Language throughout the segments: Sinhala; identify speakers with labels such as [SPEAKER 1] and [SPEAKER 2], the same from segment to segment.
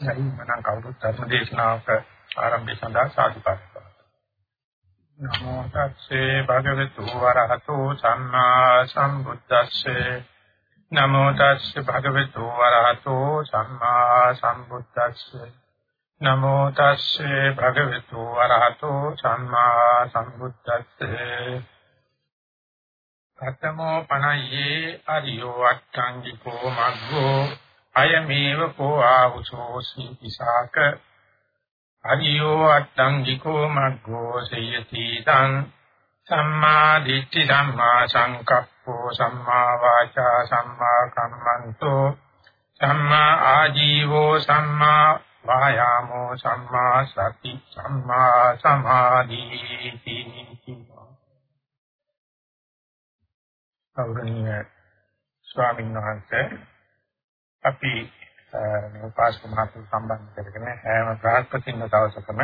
[SPEAKER 1] යයි මනම් කවුරුත් ධර්ම දේශනාවක ආරම්භය සඳහා සාදුකාරය කරනවා. නමෝ තස්සේ භගවතු වරහතෝ සම්මා සම්බුද්දස්සේ. නමෝ තස්සේ භගවතු වරහතෝ සම්මා සම්බුද්දස්සේ. නමෝ තස්සේ භගවතු වරහතෝ සම්මා සම්බුද්දස්සේ. කතමෝ පණයේ අරියෝ අට්ඨංගිකෝ මග්ගෝ අයමේව කෝ ආවුසෝසි විසාක අරියෝ අට්ඨංගිකෝ මග්ගෝ සයති තං සම්මා දිට්ඨි ධම්මා සංකප්පෝ සම්මා වාචා සම්මා කම්මන්තෝ. සම්මා ආජීවෝ සම්මා වායාමෝ සම්මා සති සම්මා සමාධි ගෞරවනීය ස්වාමීන් වහන්සේ අපි මේ උපාසක මහතු සම්බන්ධ කරගෙන හැම බ්‍රහස්පතින්ම දවසකම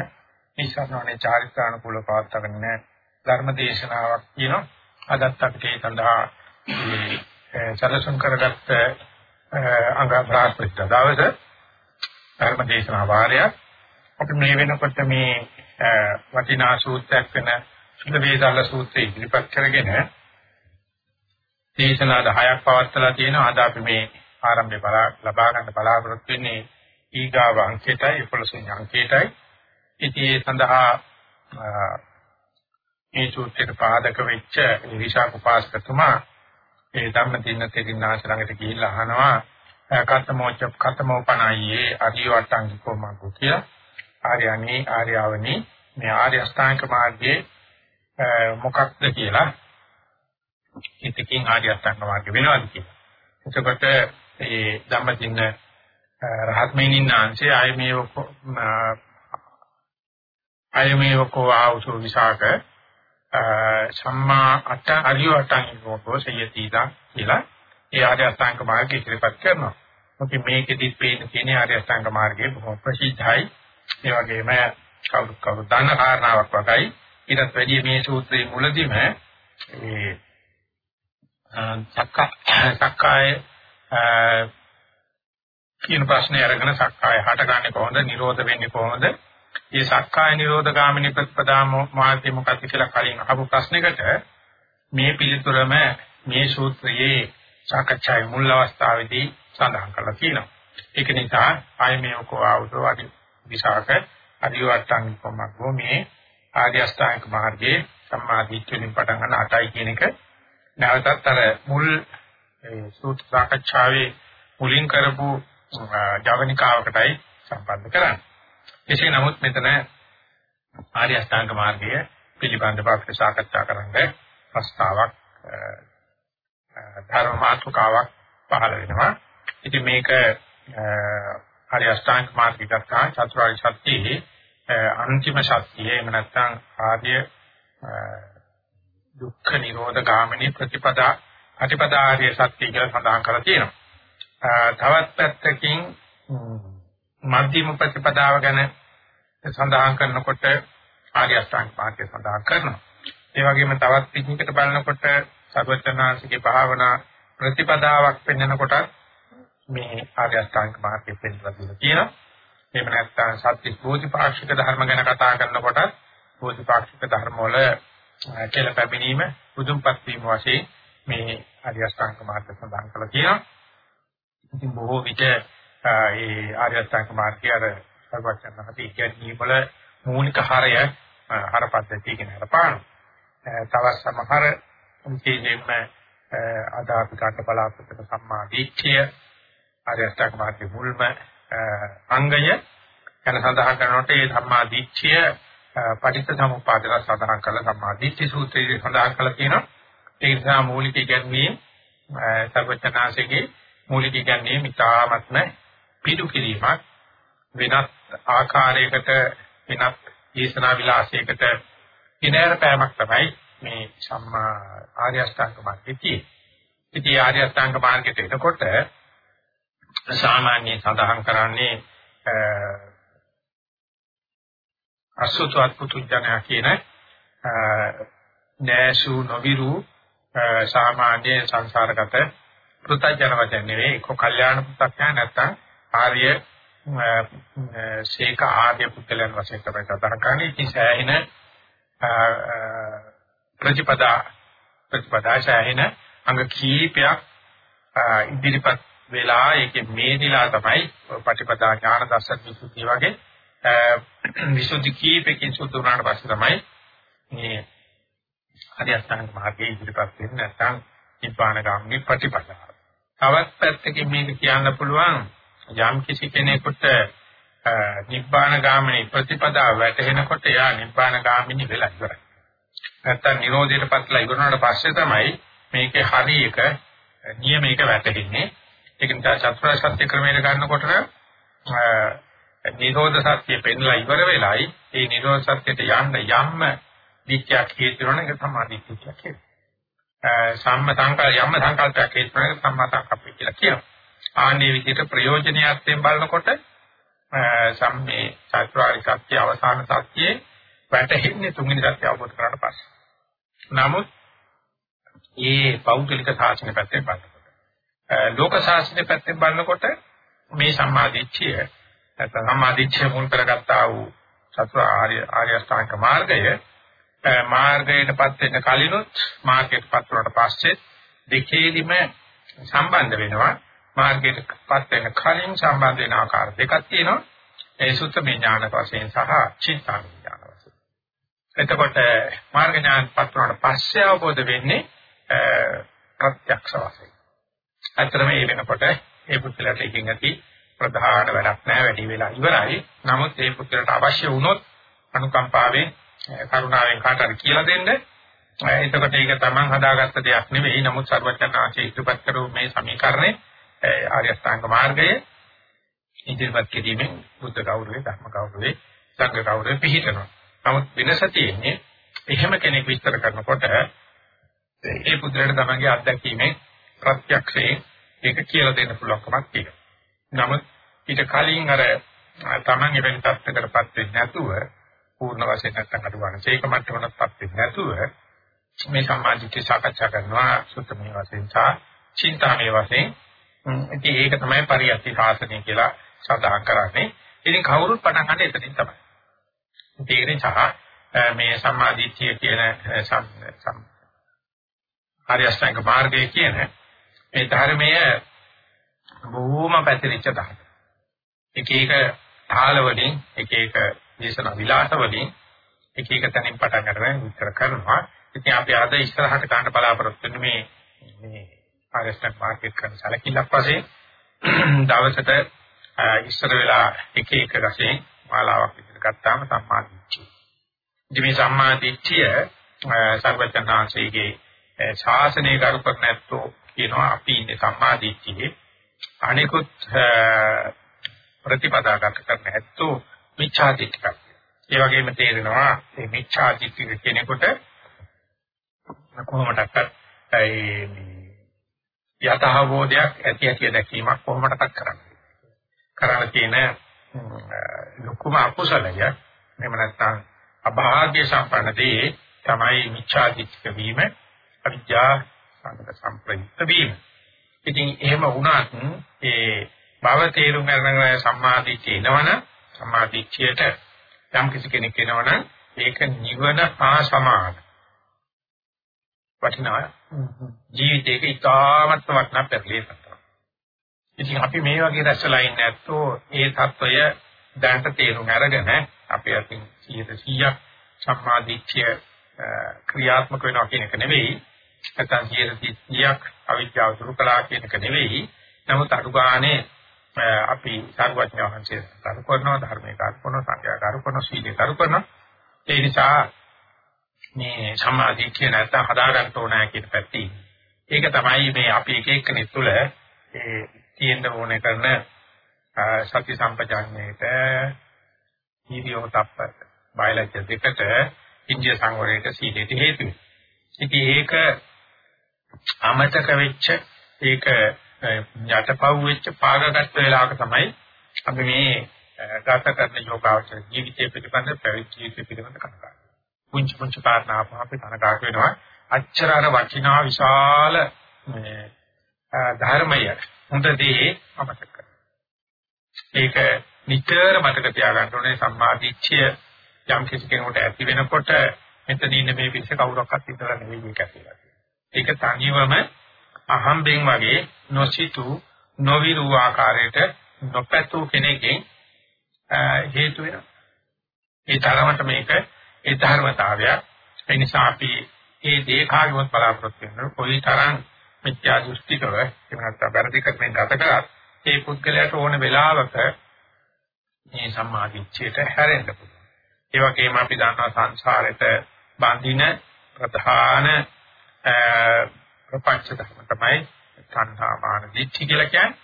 [SPEAKER 1] නිසරණේ චාරිත්‍රානුකූල පවත්වාගෙන ධර්ම දේශනාවක් කියනවා. අදත් අපිට ඒ සඳහා සැලසුම් කරගත්ත අංග බ්‍රහස්පති දවස ධර්ම දේශනා වාරයක් අපි මේ වෙනකොට මේ වටිනා සූත්‍රයක් වෙන සුද්ධ වේදාල සූත්‍රය ඉදිරිපත් කරගෙන දේශනා 10ක් පවත්ලා තියෙනවා. අද අපි මේ ආරම්භය බලා ලබා ගන්න බලාපොරොත්තු වෙන්නේ ඊගාව අංකයටයි 11 වෙනි අංකයටයි. ඉතින් ඒ සඳහා මේ සූත්‍රයට පාදක වෙච්ච විශාක උපාසකතුමා ඒ ධම්මදින්න තෙරින්නාස ළඟට ගිහිල්ලා අහනවා කතමෝච කතමෝපණයේ අරියවට්ටංගිකෝ මග්ගෝ කියලා. ආර්යණී ආර්යවනි මේ ආර්ය අෂ්ටාංග මාර්ගයේ මොකක්ද කියලා හිතකින් ආර්ය අෂ්ටාංග මාර්ගය වෙනවාද කියලා. එතකොට ඒ ධම්මදින්න රහත් මෙනින්නාංශය ආයමේව ආයමේව කෝ ආවසෝ විසාක සම්මා අට අරිය අටං කෝ සයතිදා කියලා ඒ ආර්ය අෂ්ටාංග මාර්ගය ඉදිරිපත් කරනවා. මොකද මේකෙදි පේන තියෙන ආර්ය අෂ්ටාංග මාර්ගය බොහොම ප්‍රසිද්ධයි. ඒ වගේම කවුරු කවුරු දන්න කාරණාවක් වගේයි. ඊටත් වැඩිය මේ සූත්‍රයේ මුලදීම ඒ සක්කාය කියන ප්‍රශ්නේ අරගෙන සක්කාය හටගන්නේ කොහොමද? නිරෝධ වෙන්නේ කොහොමද? මේ සක්කාය නිරෝධ ගාමිනී ප්‍රතිපදා මාර්ගය මොකක්ද කියලා කලින් අහපු ප්‍රශ්නයකට මේ පිළිතුරම මේ සූත්‍රයේ සාකච්ඡාවේ මුල් අවස්ථාවේදී සඳහන් කරලා තියෙනවා. ඒක නිසා ආය මේ කෝවවුතෝ අදි විසාක අදිවට්ටංගිකමක් මේ ආර්ය අෂ්ටාංගික මාර්ගයේ සම්මාදිට්ඨියෙන් පටන් ගන්න අටයි කියන එක නැවතත් අර මුල් සූත්‍ර සාකච්ඡාවේ මුලින් කරපු ජවනිකාවකටයි සම්බන්ධ කරන්නේ. එසේ නමුත් මෙතන ආර්ය අෂ්ටාංග මාර්ගය පිළිබඳව අපිට සාකච්ඡා කරන්න ප්‍රස්තාවක් ධර්ම මාතෘකාවක් පහළ වෙනවා. ඉතින් මේක ආර්ය අෂ්ටාංග මාර්ගය ගත්තා චතුරාර්ය සත්‍යයේ අන්තිම සත්‍යය එහෙම නැත්නම් ආර්ය දුක්ඛ නිරෝධ ගාමිනී ප්‍රතිපදා අටිපදාාරිය සත්‍ය කියලා සඳහන් කරලා තියෙනවා. තවත් පැත්තකින් මධ්‍යම ප්‍රතිපදාව ගැන සඳහන් කරනකොට ආර්ය අෂ්ටාංග මාර්ගය සඳහන් කරනවා. ඒ වගේම තවත් පිටිකට බලනකොට සර්වඥාන්සේගේ භාවනා ප්‍රතිපදාවක් පෙන්වනකොට මේ ආර්ය අෂ්ටාංග මාර්ගය පෙන්වලා දීලා තියෙනවා. එහෙම නැත්නම් සත්‍ය බෝධිපාක්ෂික ධර්ම ගැන කතා කරනකොට බෝධිපාක්ෂික ධර්ම වල කියලා පැමිණීම බුදුන්පත් වීම වශයෙන් මේ ආර්ය අෂ්ටාංග මාර්ගය සඳහන් කරලා තියෙනවා. ඉතින් බොහෝ විට ඒ ආර්ය අෂ්ටාංග මාර්ගය අර සර්වඥාන්සේ කියන්නේ වල මූලික හරය හර පද්ධතිය කියන හරපාන. තවත් සමහර විශේෂයෙන්ම ආදාපි කාට බලාපොරොත්තු සම්මා දිට්ඨිය ආර්ය අෂ්ටාංග මාර්ගයේ මුල්ම අංගය යන සඳහන් කරනකොට ඒ සම්මා දිට්ඨිය පටිච්ච සමුප්පාදලා සඳහන් කළ සම්මා දිට්ඨි සූත්‍රයේ සඳහන් කළා තියෙනවා. ඒ නිසා මූලික ඉගැන්වීම සර්වඥාන්සේගේ මූලික ඉගැන්වීම ඉතාමත්ම පිටු කිරීමක් වෙනත් ආකාරයකට වෙනත් දේශනා විලාසයකට ඉනෑර පෑමක් තමයි මේ සම්මා ආර්ය අෂ්ටාංග මාර්ගයේ ඉතින් ආර්ය අෂ්ටාංග මාර්ගයට එනකොට සාමාන්‍ය සඳහන් කරන්නේ අසුතුත් පුතුජනයා කියන නෑසු නොවිරු සාමාන්‍ය සංසාරගත පෘථජන වචන නෙවෙයි කො කල්යාණ පු탁ඥා නැත්තම් ආර්ය ශේක ආර්ය පුද්ගලයන් වශයෙන් තමයි සඳහන් කරන්නේ. ඉතින් සෑහෙන ප්‍රතිපදා ප්‍රතිපදා සෑහෙන අංග කීපයක් ඉදිරිපත් වෙලා ඒකේ මේදිලා තමයි ප්‍රතිපදා ඥාන දර්ශන විසුද්ධිය වගේ විසුද්ධි කීපකින් සුද්ධ වුණාට පස්සේ තමයි මේ අධ්‍යාත්මික මාර්ගයේ ඉදිරිපත් වෙන්නේ නැත්නම් නිබ්බාන ගාමිනී ප්‍රතිපදාව. තවත් පැත්තකින් මේක කියන්න පුළුවන් යම් කිසි කෙනෙකුට නිබ්බාන ගාමිනී ප්‍රතිපදාව වැටහෙනකොට එයා නිබ්බාන ගාමිනී වෙලා ඉවරයි. නැත්තම් නිරෝධයට පත්ලා ඉවරනාට පස්සේ තමයි මේකේ හරි එක නියමයක වැටෙන්නේ. ඒක නිසා චතුරාර්ය සත්‍ය ක්‍රමයට ගන්නකොට නිරෝධ සත්‍ය පෙන්ලා ඉවර වෙලයි ඒ නිරෝධ සත්‍යයට යන්න යම්ම දික්කයක් හේතුනන එක සමාධිත්‍යයක් කියනවා. සම්ම සංකල්ප යම්ම සංකල්පයක් හේතුනන එක සම්මා සංකප්පය කියලා කියනවා. ආන්නේ විදිහට ප්‍රයෝජනීයත්වයෙන් බලනකොට සම්මේ චතුරාර්ය සත්‍ය අවසාන සත්‍යයේ වැටෙන්නේ තුන්වෙනි සත්‍ය අවබෝධ කරගන්න පස්සේ. නමුත් මේ පෞද්ගලික ශාසනය පැත්තෙන් බලනකොට ලෝක ශාසනය පැත්තෙන් බලනකොට මේ සම්මාදිච්ඡය නැත්නම් සම්මාදිච්ඡය මුල් කරගත්තා වූ චතුරාර්ය ආර්ය අෂ්ටාංග මාර්ගය මාර්ගයටපත් වෙන කලිනුත් මාර්ගයටපත් වුණාට පස්සේ දෙකේදිම සම්බන්ධ වෙනවා. මාර්ගයටපත් වෙන කලින් සම්බන්ධ වෙන ආකාර දෙකක් තියෙනවා. ඒ සුත්තමේ ඥාන වශයෙන් සහ චින්තාන ඥාන වශයෙන්. එතකොට මාර්ග ඥානපත් වුණාට පස්සේ අවබෝධ වෙන්නේ ප්‍රත්‍යක්ෂ වශයෙන්. අතරම මේ වෙනකොට ඒ පුත්‍රයාට එකකින් ඇති ප්‍රධාන වැඩක් නැහැ වැඩි වෙලා ඉවරයි. නමුත් ඒ පුත්‍රයාට අවශ්‍ය වුණොත් අනුකම්පාවෙන් කරුණාවෙන් කාටද කියලා දෙන්න. එතකොට ඒක තමන් හදාගත්ත දෙයක් නෙවෙයි. නමුත් සර්වඥාන්සේ ඉදිරිපත් කරපු මේ සමීකරණය ආර්ය අෂ්ටාංග මාර්ගය ඉදිරිපත් කිරීමෙන් බුද්ධ ගෞරවය, ධර්ම ගෞරවය, සංඝ ගෞරවය පිහිටනවා. නමුත් වෙනස තියෙන්නේ එහෙම කෙනෙක් විස්තර කරනකොට ඒ පුද්ගලයාට තමන්ගේ අත්දැකීමෙන් ප්‍රත්‍යක්ෂයෙන් ඒක කියලා දෙන්න පුළුවන්කමක් තියෙනවා. නමුත් ඊට කලින් අර තමන් එවැනි තත්ත්වයකටපත් වෙන්නේ නැතුව පූර්ණ වශයෙන් නැත්නම් අඩුවන ඒක මට්ටමකටපත් වෙන්නේ නැතුව මේ සම්මාදිට්ඨිය සාකච්ඡා කරනවා සුත්තමේ වශයෙන් සහ චින්තාමේ වශයෙන් ඉතින් ඒක තමයි පරියත්ති සාසනය කියලා සඳහන් කරන්නේ. ඉතින් කවුරුත් පටන් ගන්න එතනින් තමයි. ඒ නිසා මේ සම්මාදිට්ඨිය කියන සම් ආර්ය අෂ්ටාංග මාර්ගය කියන මේ ධර්මය බොහෝම පැතිරිච්ච ධර්ම. එක එක තාල වලින් එක එක දේශන විලාස වලින් එක එක තැනින් පටන් ගන්න විස්තර කරනවා. ඉතින් අපි අද ඉස්සරහට ගන්න බලාපොරොත්තු වෙන්නේ මේ මේ ආරස්ටක් මාකට් කරන සැලකිල්ලක් වශයෙන් දවසට ඉස්සර වෙලා එක එක වශයෙන් මාලාවක් විතර ගත්තාම සම්මාදිට්ඨිය. ඉතින් මේ සම්මාදිට්ඨිය සර්වඥාන්සේගේ ශාසනය කරුපක් නැත්තෝ කියනවා අපි ඉන්නේ සම්මාදිට්ඨියේ අනිකුත් ප්‍රතිපදාගත කරන්න ඇත්තෝ මිච්ඡාදිට්ඨික. ඒ වගේම තේරෙනවා මේ මිච්ඡාදිට්ඨික කෙනෙකුට කොහොමඩක්වත් ඒ යතහවෝදයක් ඇති ඇති දැකීමක් කොහොමඩක්වත් කරන්නේ. කරන්න තියෙන ලොකුම අකුසලය එහෙම නැත්නම් අභාග්‍ය සම්පන්නදී තමයි මිච්ඡාදිට්ඨික වීම අවිද්‍යා සංගත සම්ප්‍රයුක්ත වීම. ඉතින් එහෙම වුණත් ඒ භව තේරුම් ගන්න සම්මාදිට්ඨිය එනවනම් සම්මා දිට්ඨියට යම් කිසි කෙනෙක් එනවනම් ඒක නිවන හා සමාන. වටිනා ජීවිතයක ඉතාමත්ම වටිනා පෙරලියක්. ඉතින් අපි මේ වගේ රැස්ලා ඉන්නේ නැත්තෝ ඒ தত্ত্বය දැනට තේරුම් අරගෙන අපි අතින් 100% සම්මාදිට්ඨිය ක්‍රියාත්මක වෙනවා කියන එක නෙවෙයි නැත්නම් 100%ක් අවිද්‍යාව දුරු කළා කියන එක නෙවෙයි නමුත් අනුගානේ අපි සාරවත්ඥ වහන්සේ කරු කරනවා ධර්මයේ කරු කරනවා සංඝයා කරු කරනවා සීලේ කරු කරනවා ඒ නිසා මේ සමාධිය කියන නැත්නම් හදාගන්න ඕනෑ කියන පැත්තේ ඒක තමයි මේ අපි එක එක්කෙනෙක් තුළ ඒ තියෙන්න ඕනේ කරන සති සම්පජාඤ්ඤයට නිවියෝ තප්ප බයලජ්‍ය දෙකට ඉන්දිය සංවරයට සීලයට හේතු වෙනවා. ඉතින් ඒක අමතක වෙච්ච ඒක යටපව් වෙච්ච පාගගත් වෙලාවක තමයි අපි මේ ගත කරන යෝගාවචර ජීවිතය පිළිබඳ පැවිදි ජීවිතය පිළිබඳ කතා කරන්නේ. පුංචි පුංචි කාරණා අපි කනගාට වෙනවා. අච්චර අර වටිනා විශාල මේ ධර්මය හොඳදී අමතක කරනවා. ඒක නිතර මතක තියාගන්න ඕනේ සම්මාදිච්ඡය යම් කිසි කෙනෙකුට ඇති වෙනකොට මෙතන ඉන්න මේ පිස්ස කවුරක්වත් ඉතලා නෙවෙයි ඒක කියලා. ඒක තනියම අහම්බෙන් වගේ නොසිතු නොවිරු ආකාරයට නොපැතු කෙනෙක්ගෙන් හේතු වෙනවා. ඒ තරමට මේක ඒ ධර්මතාවයක්. ඒ නිසා අපි ඒ දේඛාගමත් බලාපොරොත්තු වෙනවා. කොයි තරම් මිත්‍යා දෘෂ්ටිකව එහෙම නැත්නම් වැරදි කරමින් ගත කරත් ඒ පුද්ගලයාට ඕන වෙලාවක මේ සම්මාදිච්චයට හැරෙන්න පුළුවන්. ඒ වගේම අපි දන්නවා සංසාරෙට බඳින ප්‍රධාන ප්‍රපංච ධර්ම තමයි තණ්හා මාන දිච්චි කියලා කියන්නේ.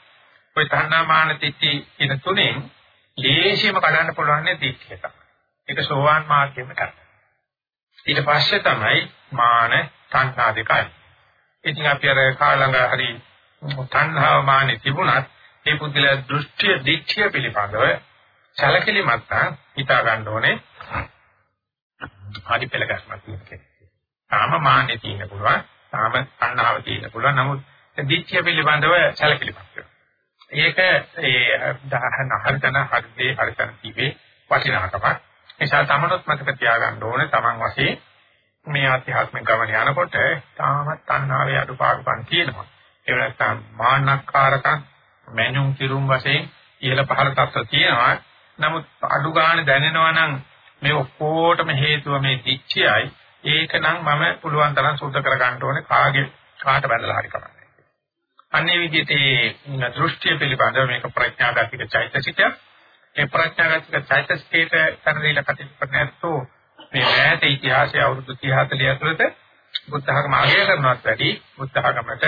[SPEAKER 1] ওই තණ්හා මාන දිච්චි කියන තුනෙන් ලේසියම කඩන්න පුළුවන් නේ දිච්චිය තමයි. ඒක සෝවාන් මාර්ගයෙන් කරන්නේ. ඊට පස්සේ තමයි මාන තණ්හා දෙකයි. ඉතින් අපි අර කාලඟ හරි තණ්හාව මානෙ තිබුණත් ඒ පුද්ගලයා දෘෂ්ටිය දිච්චිය පිළිබඳව සැලකිලිමත් හිතා ගන්න ඕනේ. හරි පෙළ ගැස්මක් තියෙන කෙනෙක්. තාම මාන්නේ තියෙන පුළුවන්, තාම තණ්හාව තියෙන පුළුවන්. නමුත් දිච්චිය පිළිබඳව සැලකිලිමත් වෙනවා. ඒක ඒ දහන හරිතන හරිදේ හරිතන තිබේ වටිනාකමක්. නිසා තමනොත් මතක තියාගන්න ඕනේ තමන් වශයෙන් මේ ආධ්‍යාත්මික ගමන යනකොට තාමත් තණ්හාවේ අඩුපාඩුකම් තියෙනවා. ඒ නැත්නම් මාන්නක්කාරකම් මනුන් කිරුම් වශයෙන් ඉහළ පහළ තත්ත්ව තියෙනවා. නමුත් අඩු ගන්න දැනෙනවා නම් මේ ඔක්කොටම හේතුව මේ දිච්චයයි. ඒක නම් මම පුළුවන් තරම් සුද්ධ කර ගන්න ඕනේ කාගේ කාට බැලලා හරි කරන්නේ. අන්නේ විදිහට මේ දෘෂ්ටිය පිළිබඳව මේක ප්‍රඥාගතික චෛතසිකය. ඒ ප්‍රඥාගතික චෛතසිකයට කරදීලා කටයුතු කරනැත්තෝ මේ ඈත ඉතිහාසයේ අවුරුදු 30 40 ඇතුළත බුද්ධ ධර්ම අගය කරනවත් වැඩි බුද්ධ ධර්මයට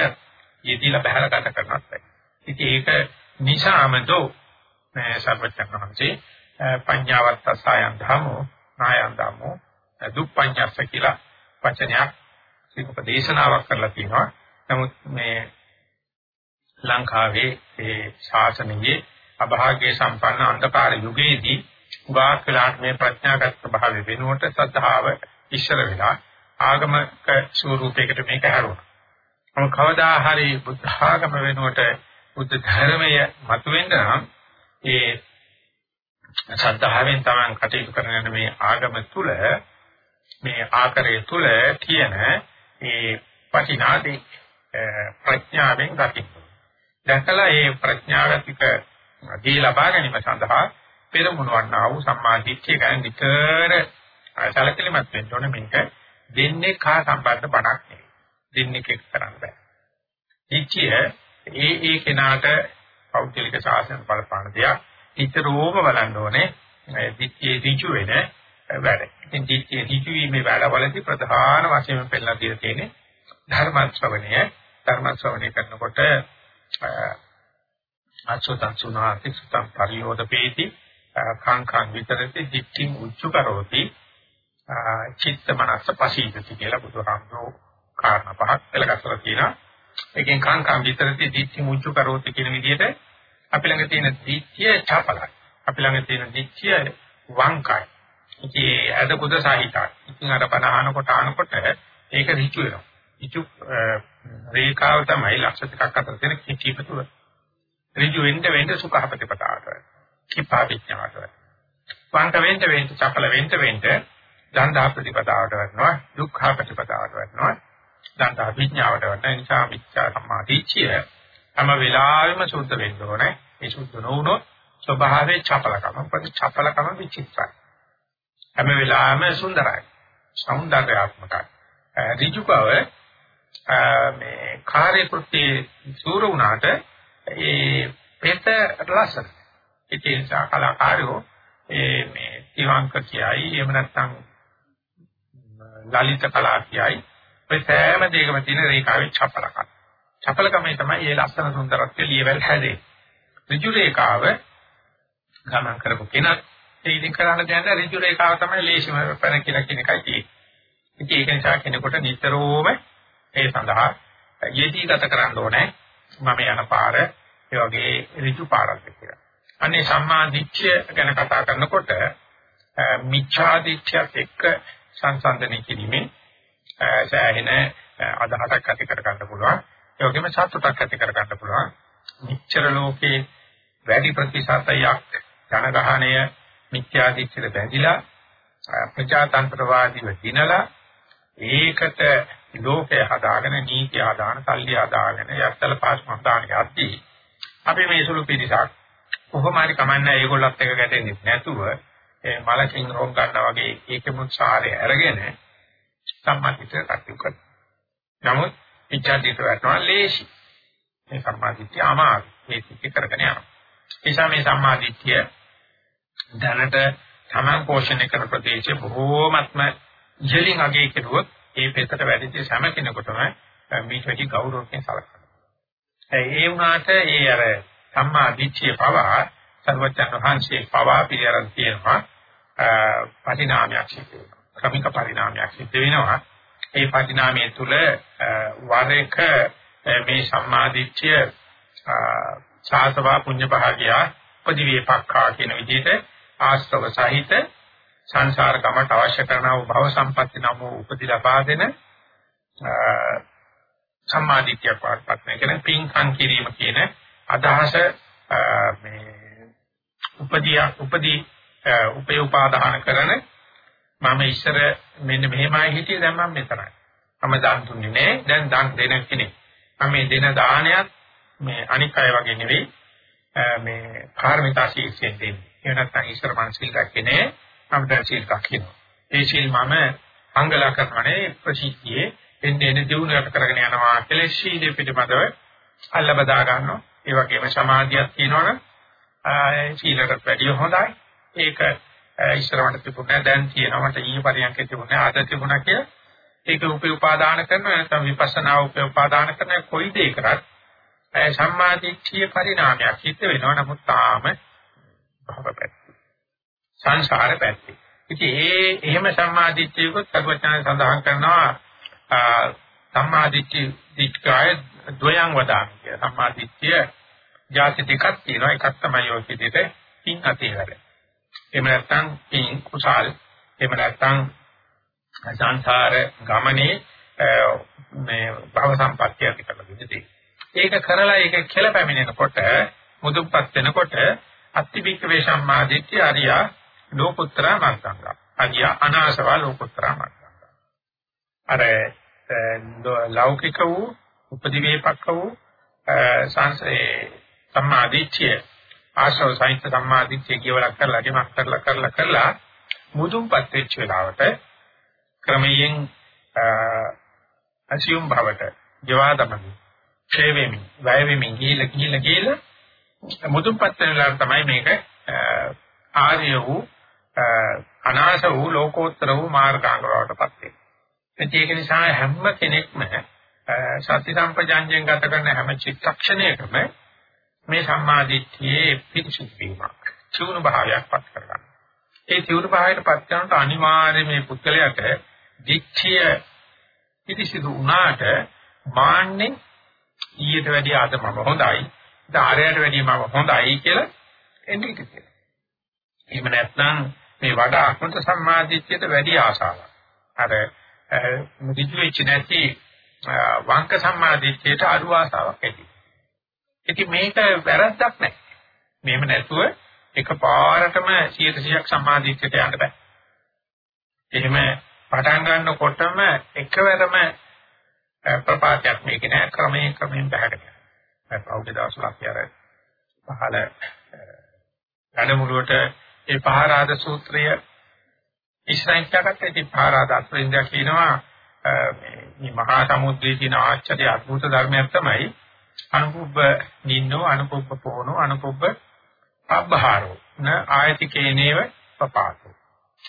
[SPEAKER 1] යෙදিলা බහැලා ගත කරනවත් වැඩි. ඉතින් ඒක නිසාමදෝ මේ සර්වඥාන්සේ පඤ්ඤාවත් සායන් ධමෝ නායන් ධමෝ දුප්පඤ්ඤස්ස කියලා වචනයක් සිකුපදේශනාවක් කරලා තියෙනවා. නමුත් මේ ලංකාවේ ඒ ශාසනයේ අභාග්‍ය සම්පන්න අන්ධකාර යුගයේදී උගාක් වෙලාට මේ ප්‍රඥාගත භාවය වෙනුවට සද්ධාව ඉස්සර වෙලා ආගමක ස්වරූපයකට මේක හැරුණා. මොකද කවදා හරි බුද්ධ ආගම වෙනුවට බුද්ධ ධර්මය මතුවෙන්න නම් ඒ ශ්‍රද්ධාවෙන් තමයි කටයුතු කරන මේ ආගම තුල මේ ආකාරය තුල තියෙන ඒ පටිනාදී ප්‍රඥාවෙන් දකින්න. දැකලා ඒ ප්‍රඥාගතික දී ලබා ගැනීම සඳහා පෙරමුණවන්නා වූ සම්මා දිට්ඨිය ගැන නිතර සැලකිලිමත් වෙන්න ඕනේ මේක දෙන්නේ කා සම්බන්ධ බණක් නෙවෙයි. දෙන්නේ කෙක් කරන්න බෑ. දිට්ඨිය ඒ ඒ කෙනාට පෞද්ගලික ශාසන බලපාන දෙයක්. නිතරම බලන්න ඕනේ දිට්ඨියේ ඍජු වෙන වැඩ. ඉතින් දිට්ඨියේ ඍජු වීමේ වැඩවලදී ප්‍රධාන වශයෙන් පෙන්නලා දීලා තියෙන්නේ ධර්ම ශ්‍රවණය. ධර්ම ශ්‍රවණය කරනකොට අසුතං සුනාති සුතං පරියෝදපේති කාංකං විතරති දිට්ඨින් උච්ච කරෝති චිත්ත මනස පසීදති කියලා බුදුහාමුදුරුවෝ කාරණා පහක් පෙළගස්සලා තියෙනවා. ඒකෙන් කාංකං විතරති දිට්ඨින් උච්ච කරෝති කියන විදිහට අපි ළඟ තියෙන දිට්ඨිය චපලයි. අපි ළඟ තියෙන දිට්ඨිය වංකයි. ඉතින් අද කුද සාහිතයි. ඉතින් අර බනහන කොට ආනකොට ඒක ඍචු වෙනවා. ඍචු රේඛාව තමයි ලක්ෂ දෙකක් අතර තියෙන කිචීප තුර. ඍජු වෙන්න වෙන්න සුඛහපතිපතාවට. කිපා විඥාවට. වංක වෙන්න වෙන්න චපල වෙන්න වෙන්න දණ්ඩා ප්‍රතිපදාවට වෙනවා. දුක්ඛ ප්‍රතිපදාවට වෙනවා. දණ්ඩා විඥාවට වෙනවා. නිසා මිච්ඡා සම්මාදිච්චිය හැම වෙලාවෙම සුද්ධ වෙන්න ඕනේ. ඒ සුද්ධ නොවුනොත් ස්වභාවයේ චපලකම ප්‍රති චපලකම විචිත්‍රයි. හැම වෙලාවෙම සුන්දරයි. సౌందర్యාත්මකයි. ඍජු බව මේ කාර්ය කෘත්‍යයේ සූර වුණාට ඒ පෙත ලස්සන. ඒ නිසා කලාකාරයෝ ඒ මේ තිවංක කියයි එහෙම නැත්නම් ලලිත කලා කියයි ඔය සෑම දෙයකම තියෙන රේඛාවේ චපලකම. චපලකමේ තමයි මේ ලස්සන සුන්දරත්වය ලියවල් හැදෙන්නේ. ඍජු රේඛාව ගමන් කරපු කෙනත් ඒ ඉතින් කරන්න දෙන්නේ ඍජු රේඛාව තමයි ලේසිම පැන කියලා කියන එකයි තියෙන්නේ. ඉතින් ඒක නිසා කෙනෙකුට නිතරම ඒ සඳහා යෙදී ගත කරන්න ඕනේ. මම යන පාර ඒ වගේ ඍජු පාරක් කියලා. අනේ සම්මා දිට්ඨිය ගැන කතා කරනකොට මිච්ඡා දිට්ඨියත් එක්ක සංසන්දනය කිරීමේ සෑහෙන අදහසක් ඇති කර ගන්න පුළුවන්. ඒ වගේම සතුටක් ඇති කර ගන්න පුළුවන්. මිච්ඡර ලෝකේ වැඩි ප්‍රතිශතයක් ජනගහණය මිත්‍යාදිච්ඡයට බැඳිලා ප්‍රජාතන්ත්‍රවාදීව දිනලා ඒකට ලෝකය හදාගෙන නීති හදාගෙන සල්ලි හදාගෙන යත්තල පාස් මහදාන යද්දී අපි මේ සුළු පිරිසක් කොහොම හරි කමන්නේ ඒගොල්ලත් එක්ක ගැටෙන්නේ නැතුව ඒ මලකින් රෝග ගන්නා වගේ ඒකමුත් සාරය අරගෙන සම්මාදිට කටයුතු කරනවා. නමුත් ඉච්ඡාදිට වටනවා ලේසි. මේ සම්මාදිට්ඨිය අමාරු. ඒක කරගෙන යනවා. නිසා මේ සම්මාදිට්ඨිය දැනට තමන් පෝෂණය කරන ප්‍රදේශයේ බොහෝමත්ම ඉහළින් අගය කෙරුවොත් ඒ පෙතට වැඩිච්ච සෑම කෙනෙකුටම මේ වැඩි ගෞරවයෙන් සලකනවා. ඒ වුණාට ඒ අර සම්මා දිට්ඨිය පවා සර්වඥ වහන්සේ පවා පිළිඅරන් තියෙනවා පරිණාමයක් සිදු වෙනවා. ක්‍රමික පරිණාමයක් සිදු වෙනවා. ඒ පරිණාමයේ තුල වර එක මේ සම්මා දිට්ඨිය සාසවා පුඤ්ඤ භාගියා උපදිවේපක්ඛා කියන විදිහට ආශ්‍රව සහිත සංසාර ගමට අවශ්‍ය කරන භව සම්පatti නම් වූ උපදි ලබා දෙන සම්මාදිට්ඨියක් වඩපත් වෙන කියන පින්කම් කිරීම කියන අදහස මේ උපදී උපදී උපේ උපාදාන කරන මම ඉස්සර මෙන්න මෙහෙමයි හිටියේ දැන් මම මෙතනයි. මම දන් දුන්නේ නෑ දැන් දන් දෙන කෙනෙක්. මම මේ දෙන දානයක් මේ අනික් අය වගේ නෙවෙයි මේ කාර්මිතා ශීර්ෂයෙන් දෙන්නේ. ඒ නැත්නම් ඉස්සර මං සිල් රැකේ නෑ මම දැන් සිල් රකින්නවා. ඒ සිල් මම අංගලා කරනනේ ප්‍රසිද්ධියේ එන්නේ එන්නේ දිනුනකට කරගෙන යනවා කියලා ශීලයේ පිටපදව අල්ල බදා ගන්නවා. ඒ වගේම සමාධියක් තියෙනවනේ සීලකට වැඩිය හොඳයි. ඒක ඉස්සරහට තිබුණා දැන් තියෙනවා මට ඊයේ පරියන්කේ තිබුණා අද තිබුණා කියලා. ඒක උපේ උපාදාන කරන නැත්නම් විපස්සනා උපේ උපාදාන කරන කොයි දෙයකටත් සම්මාදිට්ඨිය පරිණාමයක් සිද්ධ වෙනවා. නමුත් තාම භවපැත්ත. සංසාර පැත්තේ. ඉතින් ඒ එහෙම සම්මාදිට්ඨියකොත් සර්වඥයන් සඳහන් කරනවා සම්මාදිට්ඨි දික්කාය ද්වයං වදාමි කිය. සම්මාදිට්ඨිය ಜಾති දෙකක් තියෙනවා. එකක් තමයි ඔය විදිහට පින් අතේවල. එහෙම නැත්නම් පින් කුසල්. එහෙම නැත්නම් සංසාර ගමනේ මේ භව සම්පත්තිය ඇති කරලා දෙන්නේ. ඒක කරලා ඒක කෙල පැමිණෙනකොට මුදුප්පත් වෙනකොට අත්තිබික්ක වේ සම්මාදිට්ඨිය අරියා ලෝකුත්තර මාර්ගංග. අරියා අනාසවා ලෝකුත්තර මාර්ගංග. අර ලෞකික වූ උපදිවේපක්ක වූ සංසේ සම්මාදිට්ඨිය ආශව සහිත සම්මාදිට්ඨිය කියවලක් කරලා ගෙමක් කරලා කරලා කරලා මුදුන්පත් වෙච්ච වෙලාවට ක්‍රමයෙන් අසියුම් භවට ජවා දමන ඡේ වෙමි වැය වෙමි ගිහිල්ලා ගිහිල්ලා ගිහිල්ලා මුදුන්පත් වෙන වෙලාවට තමයි මේක ආර්ය වූ අනාශ වූ ලෝකෝත්තර වූ මාර්ගාංග වලටපත් වෙන්නේ. ඒක නිසා හැම කෙනෙක්ම සත්‍ය සම්පජාඤ්ඤයෙන් ගත කරන හැම චිත්තක්ෂණයකම මේ සම්මාදිට්ඨියේ පිරිසුදු වීමක් චුණු භාවයක් පත් කරගන්න. ඒ චුණු භාවයට පත් කරනට අනිවාර්යයෙන් මේ පුද්ගලයාට දිට්ඨිය පිරිසුදු වුණාට මාන්නේ ඊට වැඩිය අද මම හොඳයි. ධාරයට වැඩිය මම හොඳයි කියලා එන්නේ කියලා. එහෙම නැත්නම් මේ වඩා අකුණත සම්මාදිට්ඨියට වැඩි ආශාවක්. අර මුදිච්ච වෙච්ච නැති වංක සම්මාදිට්ඨියට අඩු ආශාවක් ඇති. ඉතින් මේක වැරද්දක් නැහැ. මෙහෙම නැතුව එකපාරටම 100%ක් සම්මාදිට්ඨියට යන්න බෑ. එහෙම පටන් ගන්නකොටම එකවරම ප්‍රපාතයක් මේක නෑ ක්‍රමයෙන් ක්‍රමයෙන් බහගෙන යනවා. පෞද්ගල දවසක් අපි අර පහල වැඩමුළුවට ඒ පහරාද සූත්‍රය ඉස්රායිල් කියකට ඉතින් පහරාද අත්විඳියා කියනවා මේ මහා සමුද්‍රයේ තියෙන ආශ්චර්ය අద్భుත ධර්මයක් තමයි අනුපුබ්බ නින්නෝ අනුපුබ්බ පොනෝ අනුපුබ්බ අබ්බහාරෝ න ආයතිකේනේව පපාතෝ.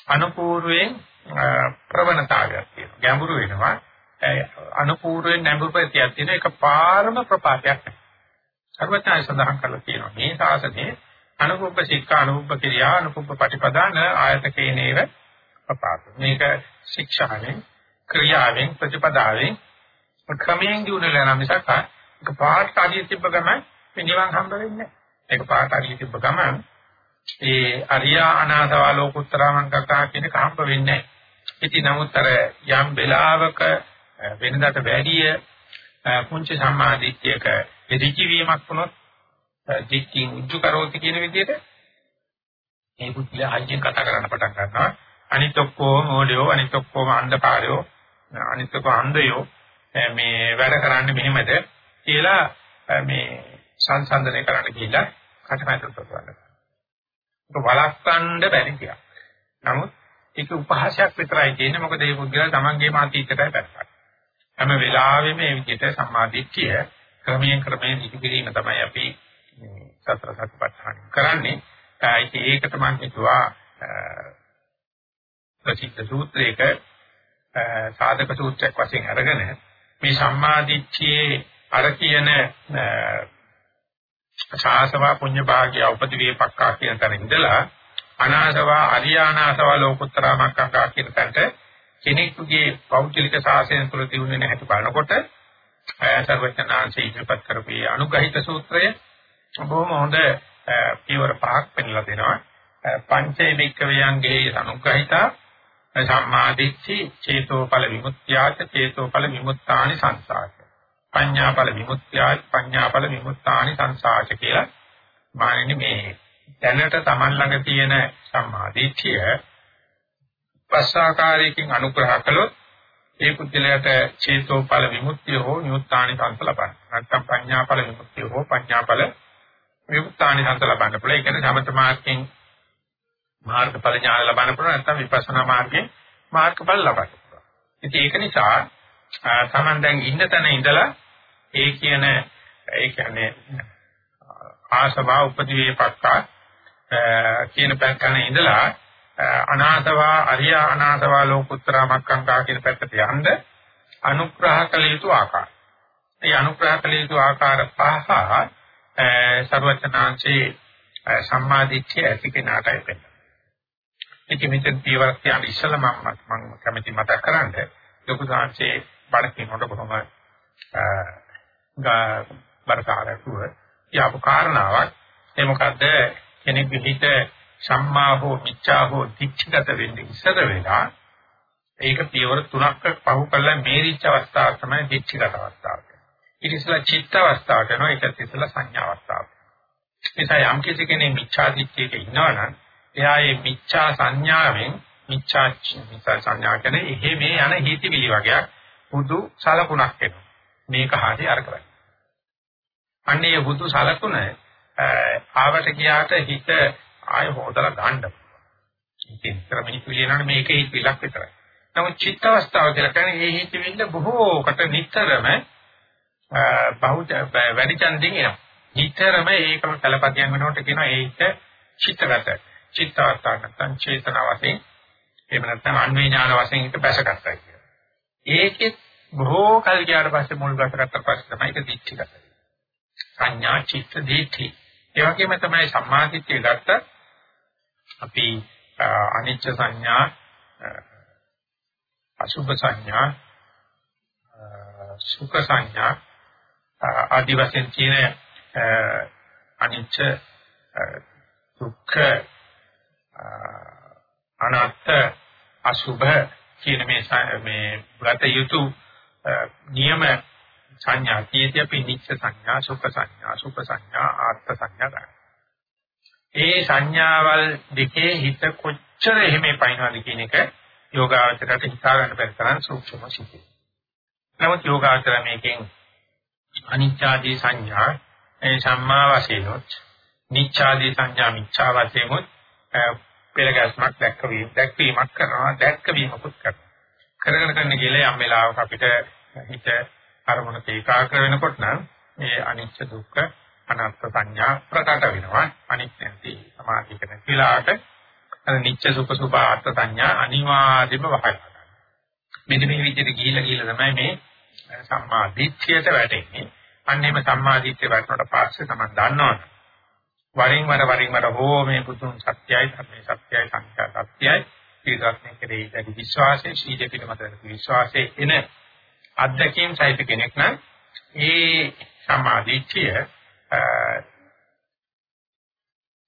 [SPEAKER 1] අනුපූර්වයෙන් ප්‍රවණතාවයක් තියෙනවා. ගැඹුරු වෙනවා. අනුපූර්වයෙන් නැඹුරු ප්‍රතියක් තියෙන එක පාරම ප්‍රපාතයක් සර්වඥය සඳහන් කරලා තියෙනවා මේ ශාසනයේ අනුපුබ්බ ශික්ෂා අනුපුබ්බ ක්‍රියා අනුපුබ්බ ප්‍රතිපදාන ආයතකේනේව පපාතෝ මේක ශික්ෂාවෙන් ක්‍රියාවෙන් ප්‍රතිපදාවෙන් ක්‍රමයෙන් දිනුනලා නම් මිසක් එක පාට අඩිය තිබ්බ ගමන් මේ නිවන් හම්බ වෙන්නේ නැහැ. ඒක පාට අඩිය තිබ්බ ගමන් ඒ අරියා අනාථවා ලෝකුත්තරාමං කතා කියන එක හම්බ වෙන්නේ නැහැ. ඉතින් නමුත් අර යම් වෙලාවක වෙනදාට වැඩිය පුංචි සම්මාදිට්ඨියක ඍජු වීමක් වුණොත් දික්කින් උජ්ජු කරෝති කියන විදිහට මේ පුත්ලයා අයියෙන් කතා කරන්න පටන් ගන්නවා. අනිත් ඔක්කොම ඕඩියෝ අනිත් ඔක්කොම අන්ධකාරයෝ අනිත් ඔක්කොම අන්ධයෝ මේ වැඩ කරන්නේ මෙහෙමද කියලා මේ සංසන්දනය කරන්න ගිහිල්ලා කටහඬ කරනවා. ඒක වළක්වන්න බැරි කියලා. නමුත් ඒක උපහාසයක් විතරයි කියන්නේ මොකද මේ පුද්ගලයා තමන්ගේම අතීතයටයි පැත්තක්. හැම වෙලාවෙම මේ විදිහට සම්මාදිට්ඨිය ක්‍රමයෙන් ක්‍රමයෙන් ඉදිරිම තමයි අපි සතර සතිපට්ඨාන කරන්නේ. ඒකට මම හිතුවා ප්‍රසිද්ධ සූත්‍රයක සාධක සූත්‍රයක් වශයෙන් අරගෙන මේ සම්මාදිට්ඨියේ අර කියන ශාසවා පුඤ්ඤ භාග්‍ය උපති වේපක්කා කියන තැන ඉඳලා අනාසවා අරියානාසවා ලෝකුත්තරා මක්කංකා කියන තැනට කෙනෙකුගේ පෞද්ගලික ශාසනය තුළ තියුනේ නැහැ බලනකොට සර්වඥාන්සේ ඉදිරිපත් කරපු අනුගහිත සූත්‍රය බොහොම හොඳ පියවර පහක් පෙන්ලා දෙනවා. පංචේ වික්කවයන්ගේ අනුගහිතා සම්මාදිට්ඨි චේතෝඵල විමුක්ත්‍යාච චේතෝඵල විමුක්තානි සංසාර පඤ්ඤාඵල විමුක්ත්‍යාච පඤ්ඤාඵල විමුක්තානි සංසාර කියලා මානෙන්නේ මේ. දැනට Taman ළඟ තියෙන සම්මාදිට්ඨිය පස්සාකාරයකින් අනුග්‍රහ කළොත් ඒ පුද්ගලයාට චේතෝඵල විමුක්තිය හෝ නියුත්තානි සංස ලබන්න. නැත්නම් පඤ්ඤාඵල විමුක්තිය හෝ පඤ්ඤාඵල විමුක්තානි සංස ලබන්න පුළුවන්. ඒ කියන්නේ සමත මාර්ගයෙන් මාර්ගඵල ඥාන ලබන්න පුළුවන්. නැත්නම් විපස්සනා මාර්ගයෙන් මාර්ගඵල ලබන්න පුළුවන්. ඉතින් ඒක නිසා තමන් දැන් ඉන්න තැන ඉඳලා ඒ කියන ඒ කියන්නේ ආසවා උපදිවේපක්කා කියන පැත්තන ඉඳලා අනාථවා අරිය අනාථවා ලෝකුත්තරා මක්කංකා කියන පැත්තට යන්න අනුග්‍රහ කළ යුතු ආකාර. මේ අනුග්‍රහ කළ යුතු ආකාර පහ සර්වචනාංශේ සම්මාදිට්ඨිය ඇති කෙනාටයි පෙන්නන්නේ. ඒක මෙතන පියවරක් කියන ඉස්සල මම මම කැමති මතක් කරන්නේ ලොකු සාංශේ බණකින් හොඳ කොහොම බරකාරකුව යපු කාරණාවක් ඒ මොකද්ද කෙනෙකුගේ හිත සම්මා හෝ මිච්ඡා හෝ දිච්ඡගත වෙන්නේ ඉස්සර වෙලා ඒක පියවර තුනක් පහු කළා මේරිච්ච අවස්ථාව තමයි දිච්ඡගත අවස්ථාව. ඊට ඉස්සෙල්ලා චිත්ත අවස්ථාවට යනවා ඒකත් ඉස්සෙල්ලා සංඥා අවස්ථාව. නිසා යම් කිසි කෙනෙක් මිච්ඡා දිච්ඡයක ඉන්නවනම් එයා මේ මිච්ඡා සංඥාවෙන් මිච්ඡා මිච්ඡා සංඥා කියන්නේ එහෙ මේ යන හීතිවිලි වගේක් හුදු සලකුණක් වෙනවා. මේක හරි අර කරන්නේ. අන්නේ හුදු සලකුණ ආවට ගියාට හිත ආය හොදලා ගන්න. ඉතින් ක්‍රමී පිළිනවනේ මේකේ හිත විලක් විතරයි. නමුත් චිත්ත අවස්ථාව කියලා කියන්නේ මේ හිත විඳ බොහෝකට නිතරම බහුත වැඩි චන්දින් එනවා. නිතරම ඒකම කලපතියන් වෙනකොට කියනවා ඒ හිත චිත්තගත. චිත්ත අවස්ථාව නැත්නම් චේතන වශයෙන් එහෙම නැත්නම් අන්වේ ඥාන වශයෙන් එක බැසගත්තා කියලා. ඒකෙත් බොහෝ කල් ගියාට පස්සේ මුල් බැසගත්ත පස්සේ තමයි ඒක දිච්චිගත. සංඥා චිත්ත දීඨි ඒ වගේම තමයි සම්මාදිට්ඨිය ගත්ත අපි අනිච්ච සංඥා අසුභ සංඥා සුඛ සංඥා ආදි වශයෙන් කියන අනිච්ච දුක්ඛ අනාත්ත අසුභ කියන මේ මේ ගත යුතු නියම සංඥා කීයදී අපි නිච්ච සංඥා සුඛ සංඥා සුඛ සංඥා ආත්ම සංඥා ගන්න. ඒ සංඥාවල් දෙකේ හිත කොච්චර එහෙම පයින්නවද කියන එක යෝගාවචරයට හිතා ගන්න බැරි තරම් සූක්ෂම සිද්ධිය. නමුත් යෝගාවචර මේකෙන් අනිච්චාදී සංඥා ඒ සම්මා වශයෙන්ොත් නිච්ඡාදී සංඥා මිච්ඡා වශයෙන්ොත් පෙරගස්මක් දැක්කවීම දැක්වීමක් කරනවා දැක්කවීමකුත් කරනවා. කරගෙන කරන කියලා යම් වෙලාවක අපිට හිත අරමුණක ඒකාග්‍ර වෙනකොට නම් මේ අනිච්ච දුක්ඛ අනාත්ම සංඥා ප්‍රකට වෙනවා. අනිත්‍ය නැති සමාධියක නැතිලාට අර නිච්ච සුඛ සුභ ආත්ම සංඥා අනිවාර්යයෙන්ම වහයි මෙන්න මේ විදිහට ගිහිලා ගිහිලා තමයි මේ සම්මා දිට්ඨියට වැටෙන්නේ. අන්න එම සම්මා දිට්ඨිය වැටුණාට පස්සේ තමයි දන්නවනේ. වරින් වර වරින් වර හෝ මේ පුදුන් සත්‍යයි ධර්මයේ සත්‍යයි සංඛ්‍යා සත්‍යයි ඊටත්නේ කෙරෙහි දැඩි විශ්වාසයේ සීල පිටමත විශ්වාසයේ එන අධ්‍යක්ෂින් සහිත කෙනෙක් නම් ඒ සමාධිත්‍ය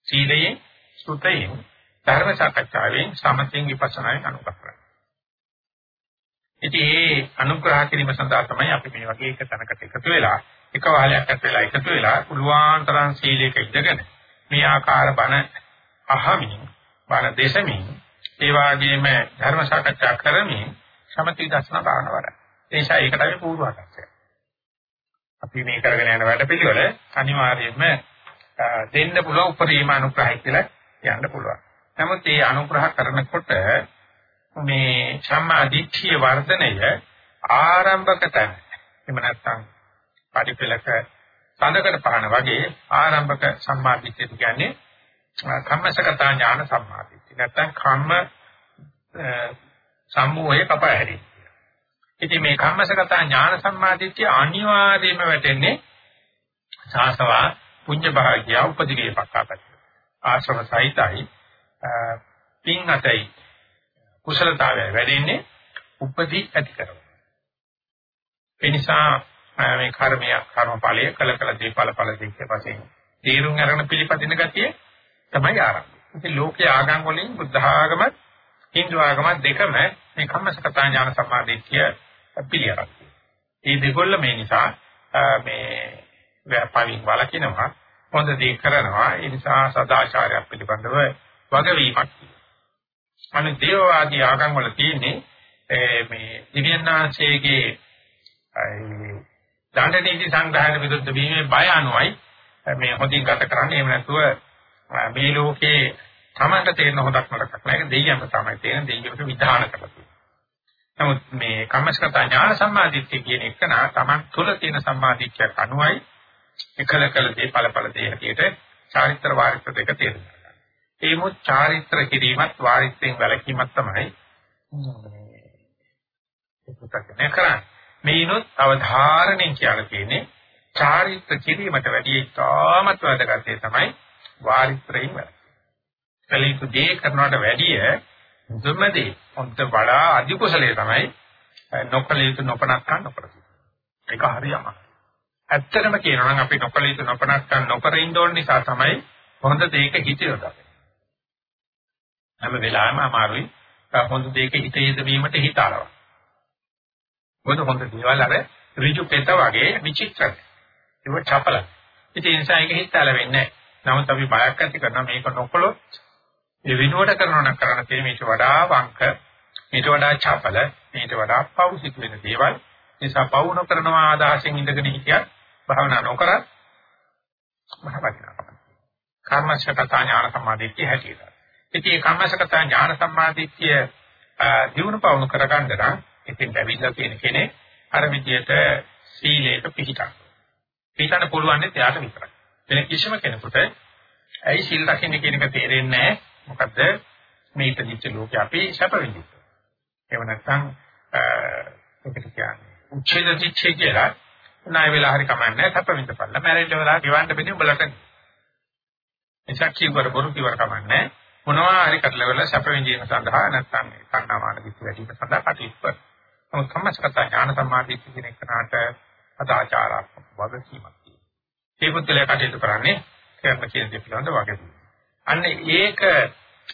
[SPEAKER 1] සීලයෙන් සුතයෙන් ධර්ම සාකච්ඡාවෙන් සමතෙන් විපස්සනායෙන් අනුග්‍රහ කරනවා. ඉතින් මේ අනුග්‍රහ කිරීම සඳහා තමයි අපි මේ වගේ එක තැනකට එකතු වෙලා එක වහලයක් අත් වෙලා එකතු වෙලා පුළුවන් තරම් සීලයක ඉඳගෙන මේ ආකාර බණ අහමින් බණ දේශමින් ඒ වගේම ධර්ම සාකච්ඡා කරමින් සමති දර්ශන භාවන වඩ. ඒ නිසා ඒකට අපි පූර්වාකර්ෂය. අපි මේ කරගෙන යන වැඩ පිළිවෙල අනිවාර්යයෙන්ම දෙන්න පුළුවන් උපරිම අනුග්‍රහය කියලා කියන්න පුළුවන්. නමුත් මේ අනුග්‍රහ කරනකොට මේ සම්මා දිට්ඨිය වර්ධනය ආරම්භක තැන. එහෙම නැත්නම් පරිපලක සඳකඩ පහන වගේ ආරම්භක සම්මා දිට්ඨිය කියන්නේ කම්මසගතා ඥාන සම්මා දිට්ඨිය. නැත්නම් කම්ම සම්මෝහය කපා හැරි. ඉතින් මේ කම්මසගතා ඥාන සම්මා දිට්ඨිය අනිවාර්යයෙන්ම වැටෙන්නේ සාසවා පුඤ්ඤ භාග්‍ය උපදිවේ පක්කාපත්. ආශ්‍රම සහිතයි පින් අතයි කුසලතාවය වැඩෙන්නේ උපදී ඇති කරගන්න. ඒ නිසා මේ කර්මය කර්මඵලය කළ කළ දීපල ඵල දෙකේ වශයෙන් තීරුම් අරගෙන පිළිපදින ගතිය තමයි ආරම්භය. ඉතින් ලෝකයේ ආගම් වලින් බුද්ධ ආගමත් හින්දු ආගමත් දෙකම මේ කම්මසකතා ඥාන සම්මාදිට්ඨිය පිළිඅරක්. මේ දෙකොල්ල මේ නිසා මේ ව්‍යාපාරික වලකිනවා හොඳ දේ කරනවා. ඒ නිසා සදාචාරය පිළිබඳව වගවීමක්. අනේ දේවවාදී ආගම් වල තියෙන්නේ මේ දිව්‍යඥාන්සේගේ දඬ නීති සංග්‍රහයට විරුද්ධ වීමේ බය අනුවයි මේ හොඳින් ගත කරන්නේ. එහෙම නැතුව මේ ලෝකේ තමන්ට තේරෙන හොදක් නරකක් නෑ ඒක දෙයියන්ට තමයි තේරෙන දෙයියන්ට විධාන කරලා තියෙනවා නමුත් මේ කම්මස්කත ඥාන සම්මාදිට්ඨිය කියන එක නා තමන් තුළ තියෙන සම්මාදිට්ඨියක් අනුවයි එකල කළ දේ ඵලඵල දේ හැටියට චාරිත්‍ර වාරිත්‍ර දෙක තේරුම් ගන්න. ඒ මොත් චාරිත්‍ර කිරීමත් වාරිත්‍රයෙන් වැළකීමත් තමයි මේ පුතකනේ කරන්නේ. මේනොත් අවධාරණයෙන් කියලා තියෙන්නේ චාරිත්‍ර කිරීමට වැඩි ඉතාමත් වැදගත් තමයි වාරිත්‍රයෙන් වැළකීම. කලිතු දේ කරනවට වැඩිය දුමදී හොඳ වඩා අධි කුසලයේ තමයි නොකල යුතු නොපනක්කන් නොකරති. ඒක හරියම. ඇත්තටම කියනවා නම් අපි නොකල යුතු නොපනක්කන් නොකර ඉන්න ඕන නිසා තමයි හොඳ දෙයක හිත යොදන්නේ. හැම වෙලාවෙම අමාරුයි හොඳ දෙයක හිත යොදවීමට හිත ආරව. මොකද හොඳ දේවල් අර ඍජු පෙත වගේ විචිත්‍රයි. ඒක චපල. ඉතින් ඒ නිසා ඒක හිතලා වෙන්නේ නැහැ. නමුත් අපි බයක් ඇති කරනවා මේක නොකළොත් ඒ විනුවට කරනවා නම් කරන්න තියෙන මේක වඩා වංක, මේක වඩා චපල, මේක වඩා පෞසික වෙන දේවල්. නිසා පවු නොකරනවා ආදාසෙන් ඉඳගෙන හිටියත් භාවනා නොකරත් මහවදිනවා. කර්මශකතා ඥාන සම්මාදිට්ඨිය හැටියට. ඉතින් මේ කර්මශකතා ඥාන සම්මාදිට්ඨිය දිනු පවුණු කරගන්න නම් ඉතින් ඇවිල්ලා තියෙන කෙනෙක් අර විදියට සීලයක පිහිටක්. පිහිටන්න පුළුවන් නේ එයාට විතරයි. වෙන කිසිම කෙනෙකුට ඇයි සීල් රකින්න කියන එක තේරෙන්නේ නැහැ. මොකද මේ ඉදිච්ච ලෝකේ අපි සැප විඳිනවා. එහෙම නැත්නම් ඒකට කියන්නේ උච්ඡේද දිච්ඡේ කියලා ණය වෙලා හරි කමන්නේ සැප විඳපල්ලා. මැරෙන්න වෙලා ගෙවන්න බෙදී උඹලට. එසක් කිව්වර බොරු කිව්වර කමන්නේ මොනවා හරි කරලා සැප විඳීම සඳහා නැත්නම් කන්නාමාන කිසි වැඩිම සඳහා කටයුතු කරනවා. නමුත් කම්මසගත ඥාන සමාධිය කියන එකනට අදාචාරාත්මක වගකීමක් තියෙනවා. ඒ පුද්ගලයා කටයුතු කරන්නේ කරන කියන දේ පිළිබඳ වගකීම. අන්න ඒක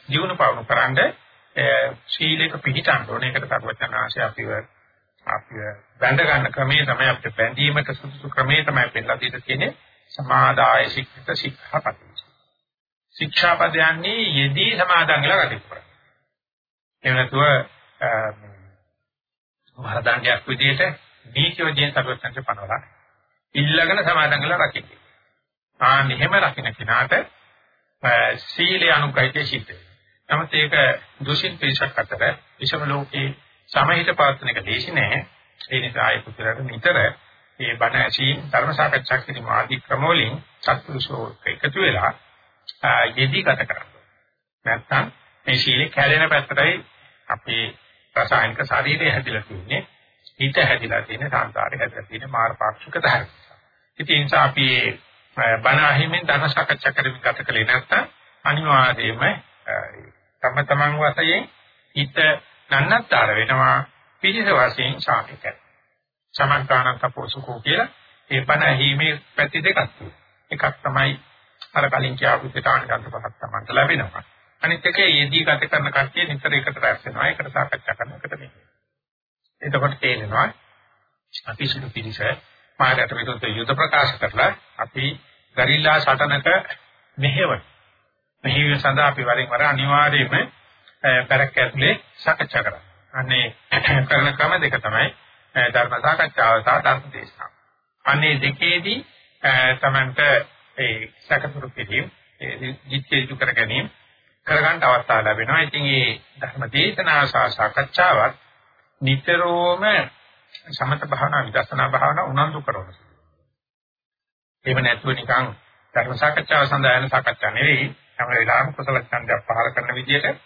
[SPEAKER 1] ජීවන පවණු කරන්ඩ ශීලයක පිළිටන්න ඕනේ. ඒකට සර්වඥාන්සේ අපිව අපිව බැඳ ගන්න ක්‍රමයේ තමයි අපිට බැඳීමට සුදුසු ක්‍රමයේ තමයි පෙන්නලා දීලා තියෙන්නේ සමාදාය ශික්ෂිත ශික්ෂාපද. ශික්ෂාපදයන්දී යෙදී සමාදන් වෙලා කටයුතු කරනවා. එහෙම නැතුව වරදණ්ඩයක් විදිහට දීචෝදීන් සර්වඥන්ට පනවලා ඉල්ලගෙන සමාදන් වෙලා රකින්න. ආ මෙහෙම රකින්න කෙනාට සීලේ අනුකයිතේ සිද්ධ වෙනවා. නමුත් ඒක දුසින් පිරිසක් අතර විෂම ලෝකේ සමහිත පවත්වන එක දේශි නෑ. ඒ නිසා ආයෙ පුතරට නිතර මේ බණ ඇසීම් ධර්ම සාකච්ඡා කිරීම ආදී ක්‍රම වලින් සත්පුරුෂෝ එකතු වෙලා යෙදී ගත කරනවා. නැත්තම් මේ සීලේ කැඩෙන පැත්තටයි අපේ රසායනික ශරීරය හැදිලා තියෙන්නේ. හිත හැදිලා තියෙන්නේ සංසාරේ හැදිලා තියෙන්නේ මාර්ගපාක්ෂික ධර්ම. ඉතින් ඒ නිසා අපි බණ අහිමින් ධර්ම සාකච්ඡා කරමින් ගත කලේ නැත්තම් අනිවාර්යයෙන්ම තම තමන් වශයෙන් හිත නන්නත්තර වෙනවා පිළිස වශයෙන් සාමික. සමන්තාන තපෝසුකෝ කියලා ඒ බණ ඇහිීමේ පැති දෙකක් තියෙනවා. එකක් තමයි අර කලින් කියාපු පිටාන ගන්න පහක් තමයි ලැබෙනවා. අනිත් එක යෙදී ගත කරන කට්ටිය නිතර එකට රැස් වෙනවා. ඒකට සාකච්ඡා කරන එකට මේ. එතකොට තේරෙනවා අපි සුදු පිළිස මායයට විරුද්ධ යුද ප්‍රකාශ කරලා අපි ගරිල්ලා සටනක මෙහෙවන. මෙහි සඳහා අපි වරින් වර අනිවාර්යයෙන්ම පැරක් ඇතුලේ සාකච්ඡා කරා. අනේ කරන ක්‍රම දෙක තමයි ධර්ම සාකච්ඡාව සහ ධර්ම දේශනාව. අනේ දෙකේදී තමන්ට ඒ සැකසුරු කිරීම ඒ ජීවිතය කර ගැනීම කරගන්න අවස්ථාව ලැබෙනවා. ඉතින් මේ ධර්ම දේශනාව සහ සාකච්ඡාවත් නිතරම සමත භාවනා විදර්ශනා භාවනා උනන්දු කරනවා. එහෙම නැත්නම් නිකන් ධර්ම සාකච්ඡාව සඳහා යන සාකච්ඡා නෙවෙයි. හැම වෙලාවෙම කුසල ඡන්දයක් පහල කරන විදිහට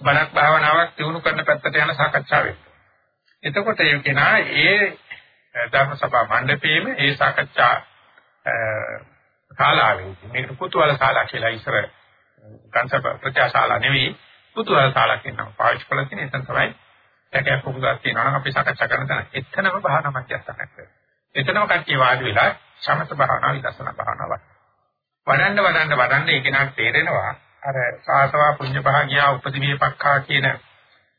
[SPEAKER 1] බණක් භාවනාවක් දිනු කරන පැත්තට යන සාකච්ඡාවක්. එතකොට ඒ කෙනා ඒ ධර්ම සභා මණ්ඩපයේම ඒ සාකච්ඡා ශාලාවේ මේක කුතුහල ශාලා කියලා ඉස්සර කන්සප් ප්‍රචාශාලා නෙවෙයි කුතුහල ශාලා කියනවා පාවිච්චි කරලා තියෙන එතන තමයි ඒකයක් පොකුසක් තියෙනවා නම් අපි සාකච්ඡා කරන තැන එතනම භාවනා මධ්‍යස්ථානයක් වෙනවා. එතනම කට්ටිය වාඩි වෙලා සමත භාවනා විදර්ශනා භාවනාවක්. වඩන්න වඩන්න වඩන්න ඒක නට තේරෙනවා අර සාසවා පුඤ්ඤ භාගියා උපදිවිපක්ඛා කියන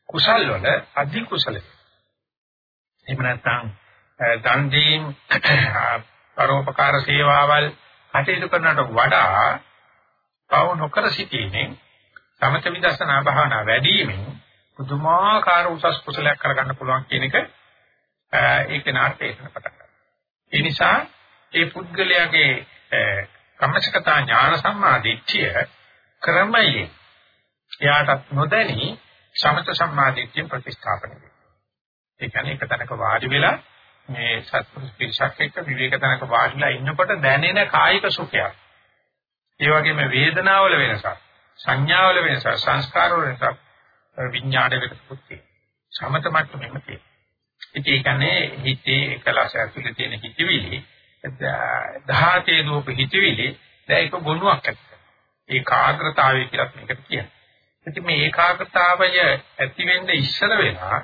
[SPEAKER 1] කුසල් වල අධි කුසල. එහෙම නැත්නම් දන් දීම් පරෝපකාර සේවාවල් කටයුතු කරනට වඩා පව නොකර සිටීමෙන් සමත විදර්ශනා භාවනා වැඩිවීමෙන් පුදුමාකාර උසස් කුසලයක් කරගන්න පුළුවන් කියන එක ඒක නාට්‍යයෙන් පටන් ගන්නවා. ඒ නිසා ඒ පුද්ගලයාගේ කම්මසකතා ඥාන සම්මාදිට්ඨිය ක්‍රමයේ එයාට නොදැනි සමත සම්මාදිට්ඨිය ප්‍රතිස්ථාපනය වෙනවා. ඒ කියන්නේ එක තැනක වාඩි වෙලා මේ සත්පුරුෂ පිරිසක් එක්ක විවේක තැනක වාඩිලා ඉන්නකොට දැනෙන කායික සුඛයක්. ඒ වගේම වේදනාවල වෙනසක්, සංඥාවල වෙනසක්, සංස්කාරවල වෙනසක්, විඥාන වෙනසකුත් තියෙනවා. සමත මට්ටමෙම තියෙනවා. ඉතින් ඒ කියන්නේ හිතේ එකලස ඇතුලේ තියෙන හිතවිලි දහතේ දෝප හිතවිලි දැන් ඒක ගොනුවක් ඇත්ත. ඒකාග්‍රතාවය කියලා මේකට කියනවා. ඉතින් මේ ඒකාග්‍රතාවය ඇති වෙන්න ඉස්සර වෙලා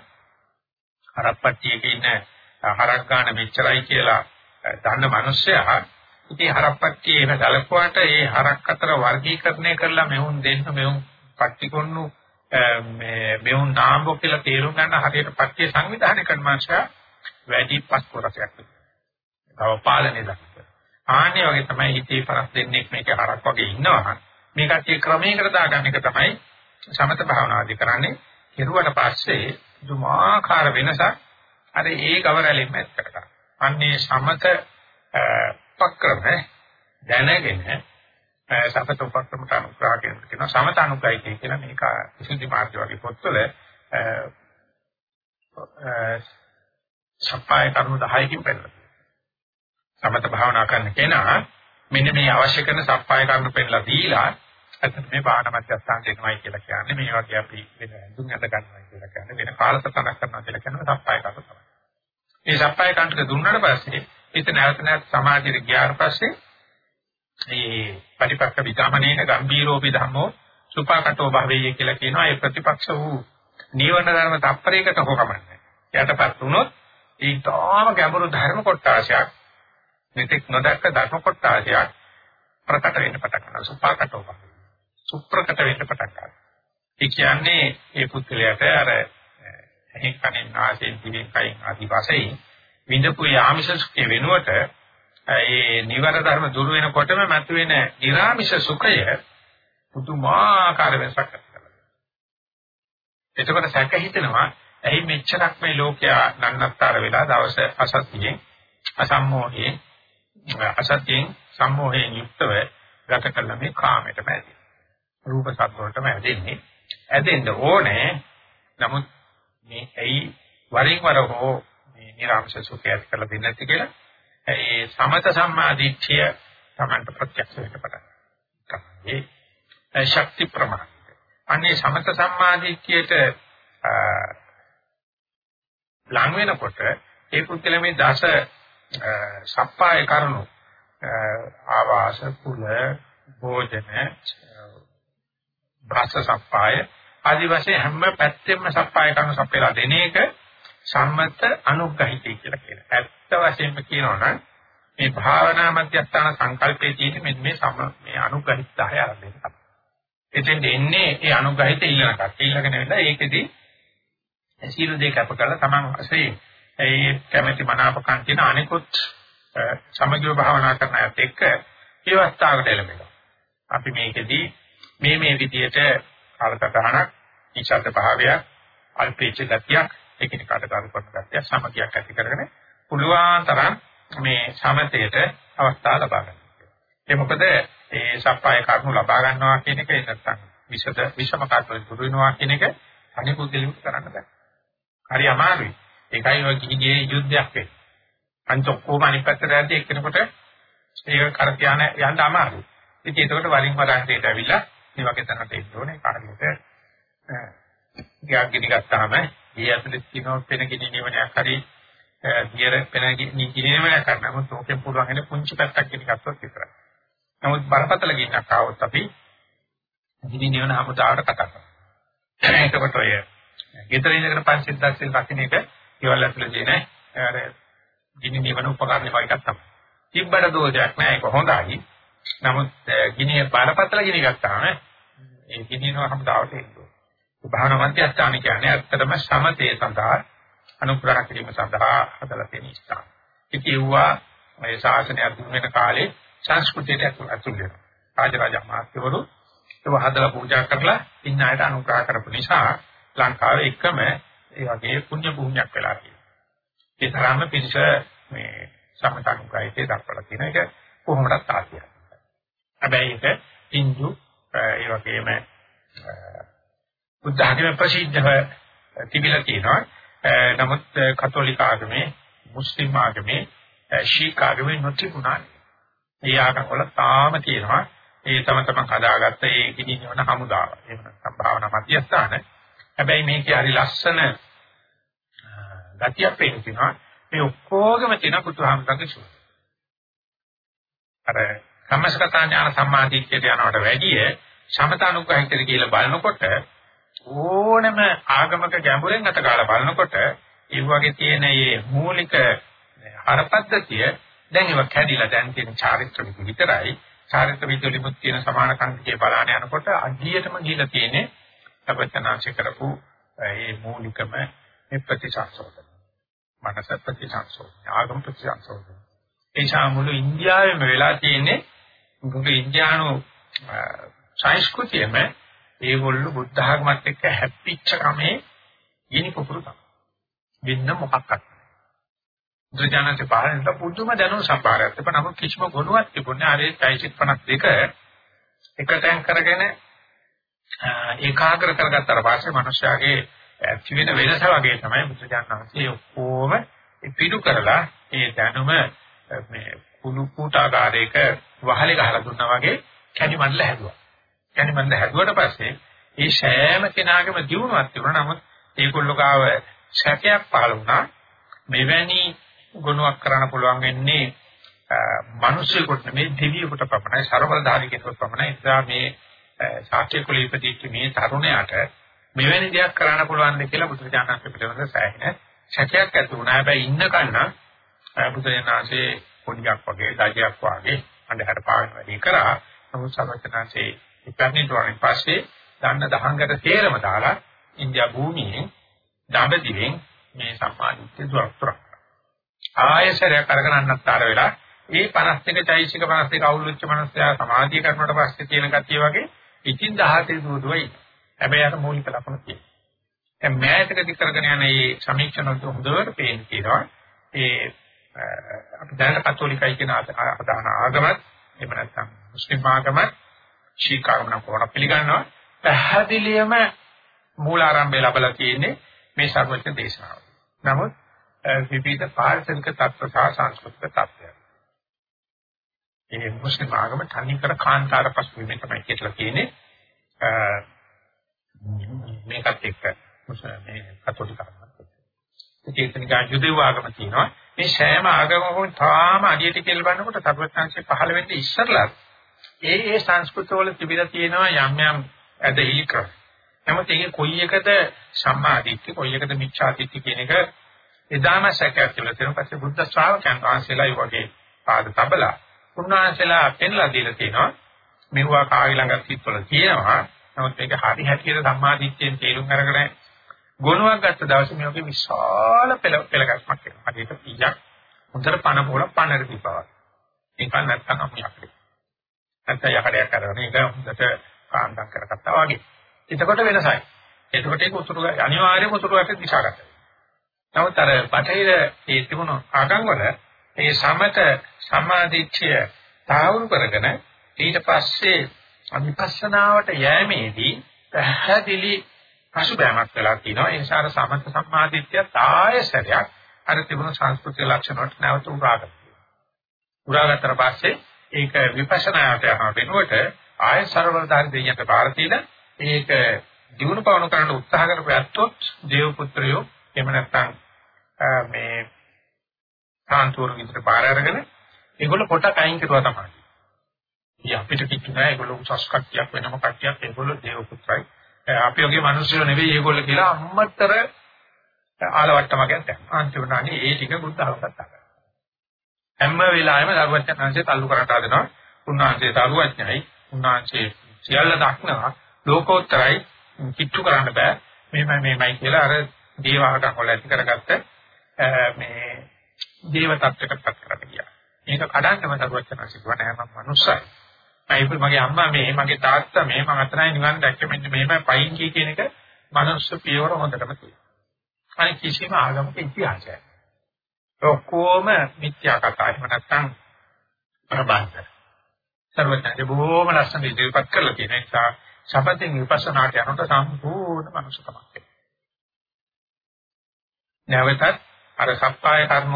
[SPEAKER 1] හරප්පට්ටියක ඉන්න හරක් ගන්න මෙච්චරයි කියලා දන්න මිනිස්සයා ඉතින් හරප්පට්ටියේ එන ගලපුවාට ඒ හරක් අතර වර්ගීකරණය කරලා මෙවුන් දෙන්න මෙවුන් පට්ටිකොන්නු මේ මෙවුන් නාම්බෝ කියලා තේරුම් ගන්න හරියට පට්ටිය සංවිධානය කරන මාංශය වැඩි පස් කොටසක් තව පාලනය දක්වනවා. ආන්නේ වගේ තමයි හිතේ පරස් දෙන්නේ මේක හරක් වගේ ඉන්නවා. මේ කට්ටිය ක්‍රමයකට දාගන්න එක තමයි සමත භාවනාදී කරන්නේ. කෙරුවට පස්සේ දුමාකාර වෙනසක් අර ඒ ගවරැලෙන්න ඇත් කරගන්න. අන්නේ සමත උපක්‍රම දැනගෙන සමත උපක්‍රමට අනුග්‍රහ කියන සමත අනුග්‍රහය කියන මේක විසුද්ධි මාර්ගය වගේ පොත්වල සප්පාය කරුණු 10කින් පෙන්නනවා. සමත භාවනා කරන කෙනා මෙන්න මේ අවශ්‍ය කරන සප්පාය කරුණු පෙන්නලා දීලා ඇත්තට මේ භාවනා මධ්‍යස්ථාන දෙනවයි කියලා කියන්නේ මේ වගේ අපි වෙන ඇඳුම් ඇඳ ගන්නවා කියලා කියන්නේ වෙන කාලසටහනක් කරනවා කියලා කියන්නේ සප්පාය කරුණු තමයි. මේ සප්පාය කරුණු දුන්නාට පස්සේ හිත නැවත නැවත සමාධියට ගියාට පස්සේ මේ පරිපක්ක විගමනේන ගම්බීරෝපි ධම්මෝ සුපාකටෝ භවෙය කියලා කියනවා ඒ ප්‍රතිපක්ෂ වූ නීවරණ ධර්ම තප්පරයකට හොකමන්නේ. යටපත් වුණොත් ඊටාම ගැඹුරු ධර්ම කොටාශයක් මෙතෙක් නොදැක්ක ධර්ම කොටාශයක් ප්‍රකට වෙන්න පටන් ගන්නවා සුපාකටෝ භවෙය. සුප්‍රකට වෙන්න පටන් ගන්නවා. ඒ කියන්නේ ඒ පුත්‍රයාට අර එහෙන් කණෙන් ආසෙන් දිවෙන් කයින් ආදි වශයෙන් විඳපු යාමිෂ සුඛය වෙනුවට ඒ නිවර ධර්ම දුර වෙනකොටම මතුවෙන ඊරාමිෂ සුඛය පුදුමාකාර වෙනසක් කරනවා. එතකොට සැක හිතෙනවා ඇයි මෙච්චරක් මේ ලෝකයා නන්නත්තර වෙලා දවස අසත්‍යයෙන් අසම්මෝහයෙන් අසත්‍යයෙන් සම්මෝහයෙන් යුක්තව ගත කළ මේ කාමයටම ඇති. රූප සත්ව වලටම ඇදෙන්නේ. ඇදෙන්න ඕනේ. නමුත් මේ ඇයි වරින් වර හෝ මේ නිර්ආංශ සුඛය ඇති කරලා දෙන්නේ නැති කියලා ඒ සමත සම්මාදිට්ඨිය තමන්ට ප්‍රත්‍යක්ෂ වෙන්න පටන් ගන්නවා. ඒ ශක්ති ප්‍රමාණය. අනේ සමත සම්මාදිට්ඨියට ලං වෙනකොට ඒ පුද්ගල මේ දස සප්පාය කරනු ආවාස කුල භෝජන භාෂ සප්පාය ආදි වශයෙන් හැම පැත්තෙම සප්පාය කරන සප්පේලා දෙන එක සම්මත අනුග්‍රහිතය කියලා කියනවා. ඇත්ත වශයෙන්ම කියනවා නම් මේ භාවනා මධ්‍යස්ථාන සංකල්පයේ තියෙන මෙන්න මේ සම මේ අනුග්‍රහිතය ආරම්භය තමයි. එතෙන් එන්නේ ඒ අනුග්‍රහිත ඊළඟට. ඊළඟට වෙලා ඒකෙදී සීල දෙක අප කරලා තමන් වශයෙන් ඒ කැමැති මනාපකම් කියන අනිකුත් සමගිය භාවනා කරන අයත් එක්ක ඒ අවස්ථාවකට එළඹෙනවා. අපි මේකෙදී මේ මේ විදියට කාලසටහනක් ඉෂත් භාවයක් අල්පේච්ඡ ගතියක් එකිනෙකාට ගරු කරන ගතිය සමගියක් ඇති කරගෙන පුළුවන් තරම් මේ සමතේට අවස්ථාව ලබා ගන්න. ඒ මොකද ඒ සප්පාය කරුණු ලබා ගන්නවා කියන එක නැත්තම් විෂද විෂම කාර්යවල දුරු වෙනවා කියන එක අනිකුද්දලින් කරන්න බෑ. හරි අමාරුයි. ඒකයි ඔය කිහිගේ යුද්ධයක් වෙන්නේ. අන්ත ඔක්කොම අනිත් පැත්තට යද්දී එක්කෙනෙකුට ඒක කර තියාන යන්න අමාරුයි. ඉතින් ඒකට වරින් වර හිතේට ඇවිල්ලා මේ වගේ තැනකට එන්න ඕනේ කාර්යයට. ගියක් ගිනි ගත්තාම ඒ ඇතුලේ තියෙන පෙන ගිනි නිවනයක් හරි දියර පෙන ගිනි නිවනයක් කරනමුත් ඕකෙන් පුළුවන් වෙන පුංචි පැත්තක් ගිනි ගත්තොත් විතරයි. නමුත් බරපතල ගින්නක් ආවොත් අපි ගිනි නිවන හමුදාවට කතා කරනවා. එතකොට ඔය ගෙදර ඉඳගෙන පංචිද්දක්ෂේ රකින්න එක ඒවල් ඇතුලේ තියෙන අර ගිනි නිවන උපකරණ වගේ එකක් තමයි. තිබ්බට දෝෂයක් නෑ ඒක හොඳයි. නමුත් ගිනිය බරපතල ගිනි ගත්තාම ඒ ගිනිනව හමුදාවට එන්නේ. භාවනා මධ්‍යස්ථාන කියන්නේ ඇත්තටම සමතේ සඳහා අනුග්‍රහ කිරීම සඳහා හදලා තියෙන ස්ථාන. ඉතිව්වා මේ ශාසනය අතුරු වෙන කාලේ සංස්කෘතියට අතුරු වෙනවා. රාජරාජ මාත්‍යවරු ඒව හදලා පූජා කරලා ඉන්න අයට අනුග්‍රහ කරපු නිසා ලංකාවේ එකම ඒ වගේ පුණ්‍ය භූමියක් වෙලා තියෙනවා. ඒ තරම්ම පිරිස මේ සමතනුගායයේ දක්වලා තියෙන එක කොහොමදත් ආසියක්. හැබැයි ඒක Hindu ඒ වගේම බුද්ධ ආගමේ ප්‍රසිද්ධව තිබිලා තියෙනවා. නමුත් කතෝලික ආගමේ, මුස්ලිම් ආගමේ, ශීඛ ආගමේ නොතිබුණා. ඒ ආගම් වල තාම තියෙනවා. ඒ තම තමන් හදාගත්ත ඒ කිදිනවන හමුදාව. එහෙම නැත්නම් භාවනා මධ්‍යස්ථාන. හැබැයි මේකේ හරි ලස්සන ගතියක් පේනවා. මේ ඔක්කොගම තියෙන බුදුහාමුදුරන්ගේ සුවය. අර සම්මස්කතා ඥාන සම්මාදිට්ඨියට යනවට වැඩිය සමතානුග්‍රහිතද කියලා බලනකොට ඕනම ආගමක ගැඹුරෙන් අත ගාලා බලනකොට ඒ වගේ තියෙන මේ මූලික අරපද්ධතිය දැන් ඒක කැඩිලා දැන් තියෙන චාරිත්‍ර විතරයි. චාරිත්‍ර විදුලිමුත් තියෙන සමාන කන්තිකේ බලාන යනකොට අධියටම ගිහිලා තියෙන්නේ අපචනාංශ කරපු මේ මූලිකම මේ ප්‍රතිසංසෝධන මනස ප්‍රතිසංසෝධන ආගම ප්‍රතිසංසෝධන ඒ මුළු ඉන්දියාවෙම වෙලා තියෙන්නේ මුළු ඉන්දියානු සංස්කෘතියම ඒගොල්ලෝ බුද්ධ ධර්මات එක්ක හැප්පිච්ච කමේ ගිනි පුපුරු තමයි. වෙන්න මොකක්වත්. දුජානන්ත පාරෙන්ට පුදුම දැනුම් සම්භාරයක් තිබුණ නමුත් කිසිම ගුණයක් තිබුණේ අර චෛසික 52 එකතෙන් කරගෙන ඒකාග්‍ර කරගත්තාට පස්සේ මිනිස්යාගේ ඇති වෙන වෙනස වගේ තමයි බුදුජානනාංශයේ ඔක්කොම පිටු කරලා ඒ දැනුම මේ කුණු කූටාකාරයක වහලේ ගහලා දුන්නා වගේ කැණි මණ්ඩල හැදුවා. කැණි මණ්ඩල හැදුවට පස්සේ මේ සෑම කෙනාගේම දියුණුවක් තිබුණා. නමුත් ඒගොල්ලෝ ගාව සැකයක් පහළ වුණා. මෙවැනි ගුණයක් කරන්න පුළුවන් වෙන්නේ මිනිස්සුෙකුට නෙමෙයි දෙවියෙකුට පමණයි ਸਰවබලධාරී කෙනෙකුට පමණයි. ඒ නිසා මේ ශාක්‍ය කුලීපතිච්ච මේ තරුණයාට මෙවැනි දෙයක් කරන්න පුළුවන් ද කියලා බුදුරජාණන් පිළිබඳව සෑහෙන සැකයක් ඇති වුණා. හැබැයි ඉන්නකන්න බුදුරජාණන්සේ පොඩියක් වගේ දජයක් වගේ අන්ධහට පාගෙන වැඩි කරා. නමුත් සර්වඥාන්සේ ඉපැන්නට වරින් පස්සේ දන්න දහංගට තේරම දාලා ඉන්දියා භූමියෙන් දඹදිවෙන් මේ සම්මාදිට්ඨිය දුරතුරක්. ආයසරයක් අරගෙන අන්නත්තර වෙලා මේ 52 චෛසික 52 අවුල් වෙච්ච මනසයා සමාධිය කරනකොට පස්සේ තියෙන ගතිය වගේ ඉතින් 17 දුවදුවයි. හැබැයි අර මූලික ලක්ෂණ තියෙනවා. දැන් මෑතකදී කරගෙන යන මේ සමීක්ෂණ හොඳට පේන්න තියෙනවා. ඒ අපි දැනට කතෝලිකයි කියන අදහන ආගමත් එහෙම නැත්නම් මුස්ලිම් ආගමත් ශීකාරම කොහොම පිළිගන්නවා පැහැදිලියම මූල ආරම්භය ලැබලා තියෙන්නේ මේ සර්වඥ දේශනාව. නමුත් විවිධ පාරිසරික තත්ත්ව සහ සංස්කෘතික තත්ත්වයන්. මේ මුස්ලිම් ආගම තනිකර කාන්තාර පසුබිමේ තමයි කියලා තියෙන්නේ. මේකත් එක්ක මේ කතෝලික ආගමත් එක්ක. ඒකෙන් යුදෙව් ආගම තියෙනවා. මේ සෑම ආගමකම තාම අඩියට කියලා බලනකොට සර්වඥාන්සේ පහළ වෙන්නේ ඉස්සරලා ඒ ඒ සංස්කෘතවල තිබිලා තියෙනවා යම් යම් ඇදහිලි ක්‍රම. නමුත් ඒකේ කොයි එකද සම්මාදිට්ඨි කොයි එකද මිච්ඡාදිට්ඨි කියන එක එදාම සැකයක් කියලා තියෙනවා. පස්සේ බුද්ධ ශ්‍රාවකයන් වහන්සේලා වගේ පාද තබලා උන්වහන්සේලා පෙන්ලා දීලා තියෙනවා. මෙවුවා කාගේ ළඟත් හිටවල තියෙනවා. නමුත් මේක හරි හැටියට සම්මාදිට්ඨියෙන් තේරුම් අරගෙන ගුණයක් ගත්ත දවසේ මේකේ විශාල පෙළ පෙළගස්මක් එනවා. හරියට පීයක් හොඳට පණ පොල පණර දීපවක්. ඒක නැත්තම් අපි අපිට. නැත්නම් යකඩයක් අරගෙන ඒක හොඳට කාන්දම් කරගත්තා වගේ. එතකොට වෙනසයි. එතකොට ඒක උතුරු අනිවාර්යයෙන්ම උතුරුට දිශාගත. නමුත් අර බටහිර ඒ තිබුණු ආගම් වල ඒ සමත සමාධිච්ඡය තාවුරු කරගෙන ඊට පස්සේ අනිපස්සනාවට යෑමේදී පැහැදිලි පසුබෑමක් වෙලා තිනවා. ඒ නිසා සමත සම්මාදිට්ඨිය තායසරයක් අර තිබුණු සංස්කෘතික ලක්ෂණ වලට නැවත උරාගන්න. උරාගත්තට පස්සේ ඒක විපස්සනාවට යන වෙනුවට ආය සරවලදාරි දෙයියන්ට බාර දීලා ඒක දිනු පවණු කරන්න උත්සාහ කරපැත්තොත් දේව පුත්‍රයෝ එහෙම නැත්නම් මේ සාන්තුවර විතර බාර අරගෙන ඒගොල්ලෝ පොටක් අයින් කරුවා තමයි. ඉතින් අපිට කිච්චු නෑ ඒගොල්ලෝ උසස් කට්ටියක් වෙනම කට්ටියක් ඒගොල්ලෝ දේව පුත්‍රයි. අපි වගේ මිනිස්සු නෙවෙයි ඒගොල්ලෝ කියලා අම්මතර ආලවට්ටමක් දැන්. අන්තිමට අනේ ඒ ටික බුද්ධ අවබෝධ හැම වෙලාවෙම දරුවචනංශය තල්ලු කරට හදනවා. උන්වහන්සේ දරුවඥයි. උන්වහන්සේ සියල්ල දක්නවා. ලෝකෝත්තරයි කිච්චු කරන්න බෑ. මෙහෙමයි මෙහෙමයි කියලා අර දේවාගම් වල ඇති කරගත්ත මේ දේව tattකටපත් කරලා ගියා. මේක කඩන්නම දරුවචනංශය කියවන හැම මනුස්සයි. අයිපු මගේ අම්මා මේ මගේ තාත්තා මේ මම අතරයි නිවන් දැක්ක මෙන්න මෙහෙමයි පයින් කී කියන එක මනුස්ස පියවර හොඳටම තියෙනවා. අනිත් කිසිම ආගමක ඉතිහාසයක්. ඔක්කොම මිත්‍යා කතා. එහෙම නැත්නම් ප්‍රබන්ධ. සර්වඥයන් බොහෝම ලස්සන ඉදිරිපත් කරලා තියෙන නිසා සපතෙන් විපස්සනාට යනකොට සම්පූර්ණ මනුෂ්‍යකමක් නැවතත් අර සප්පාය කර්ම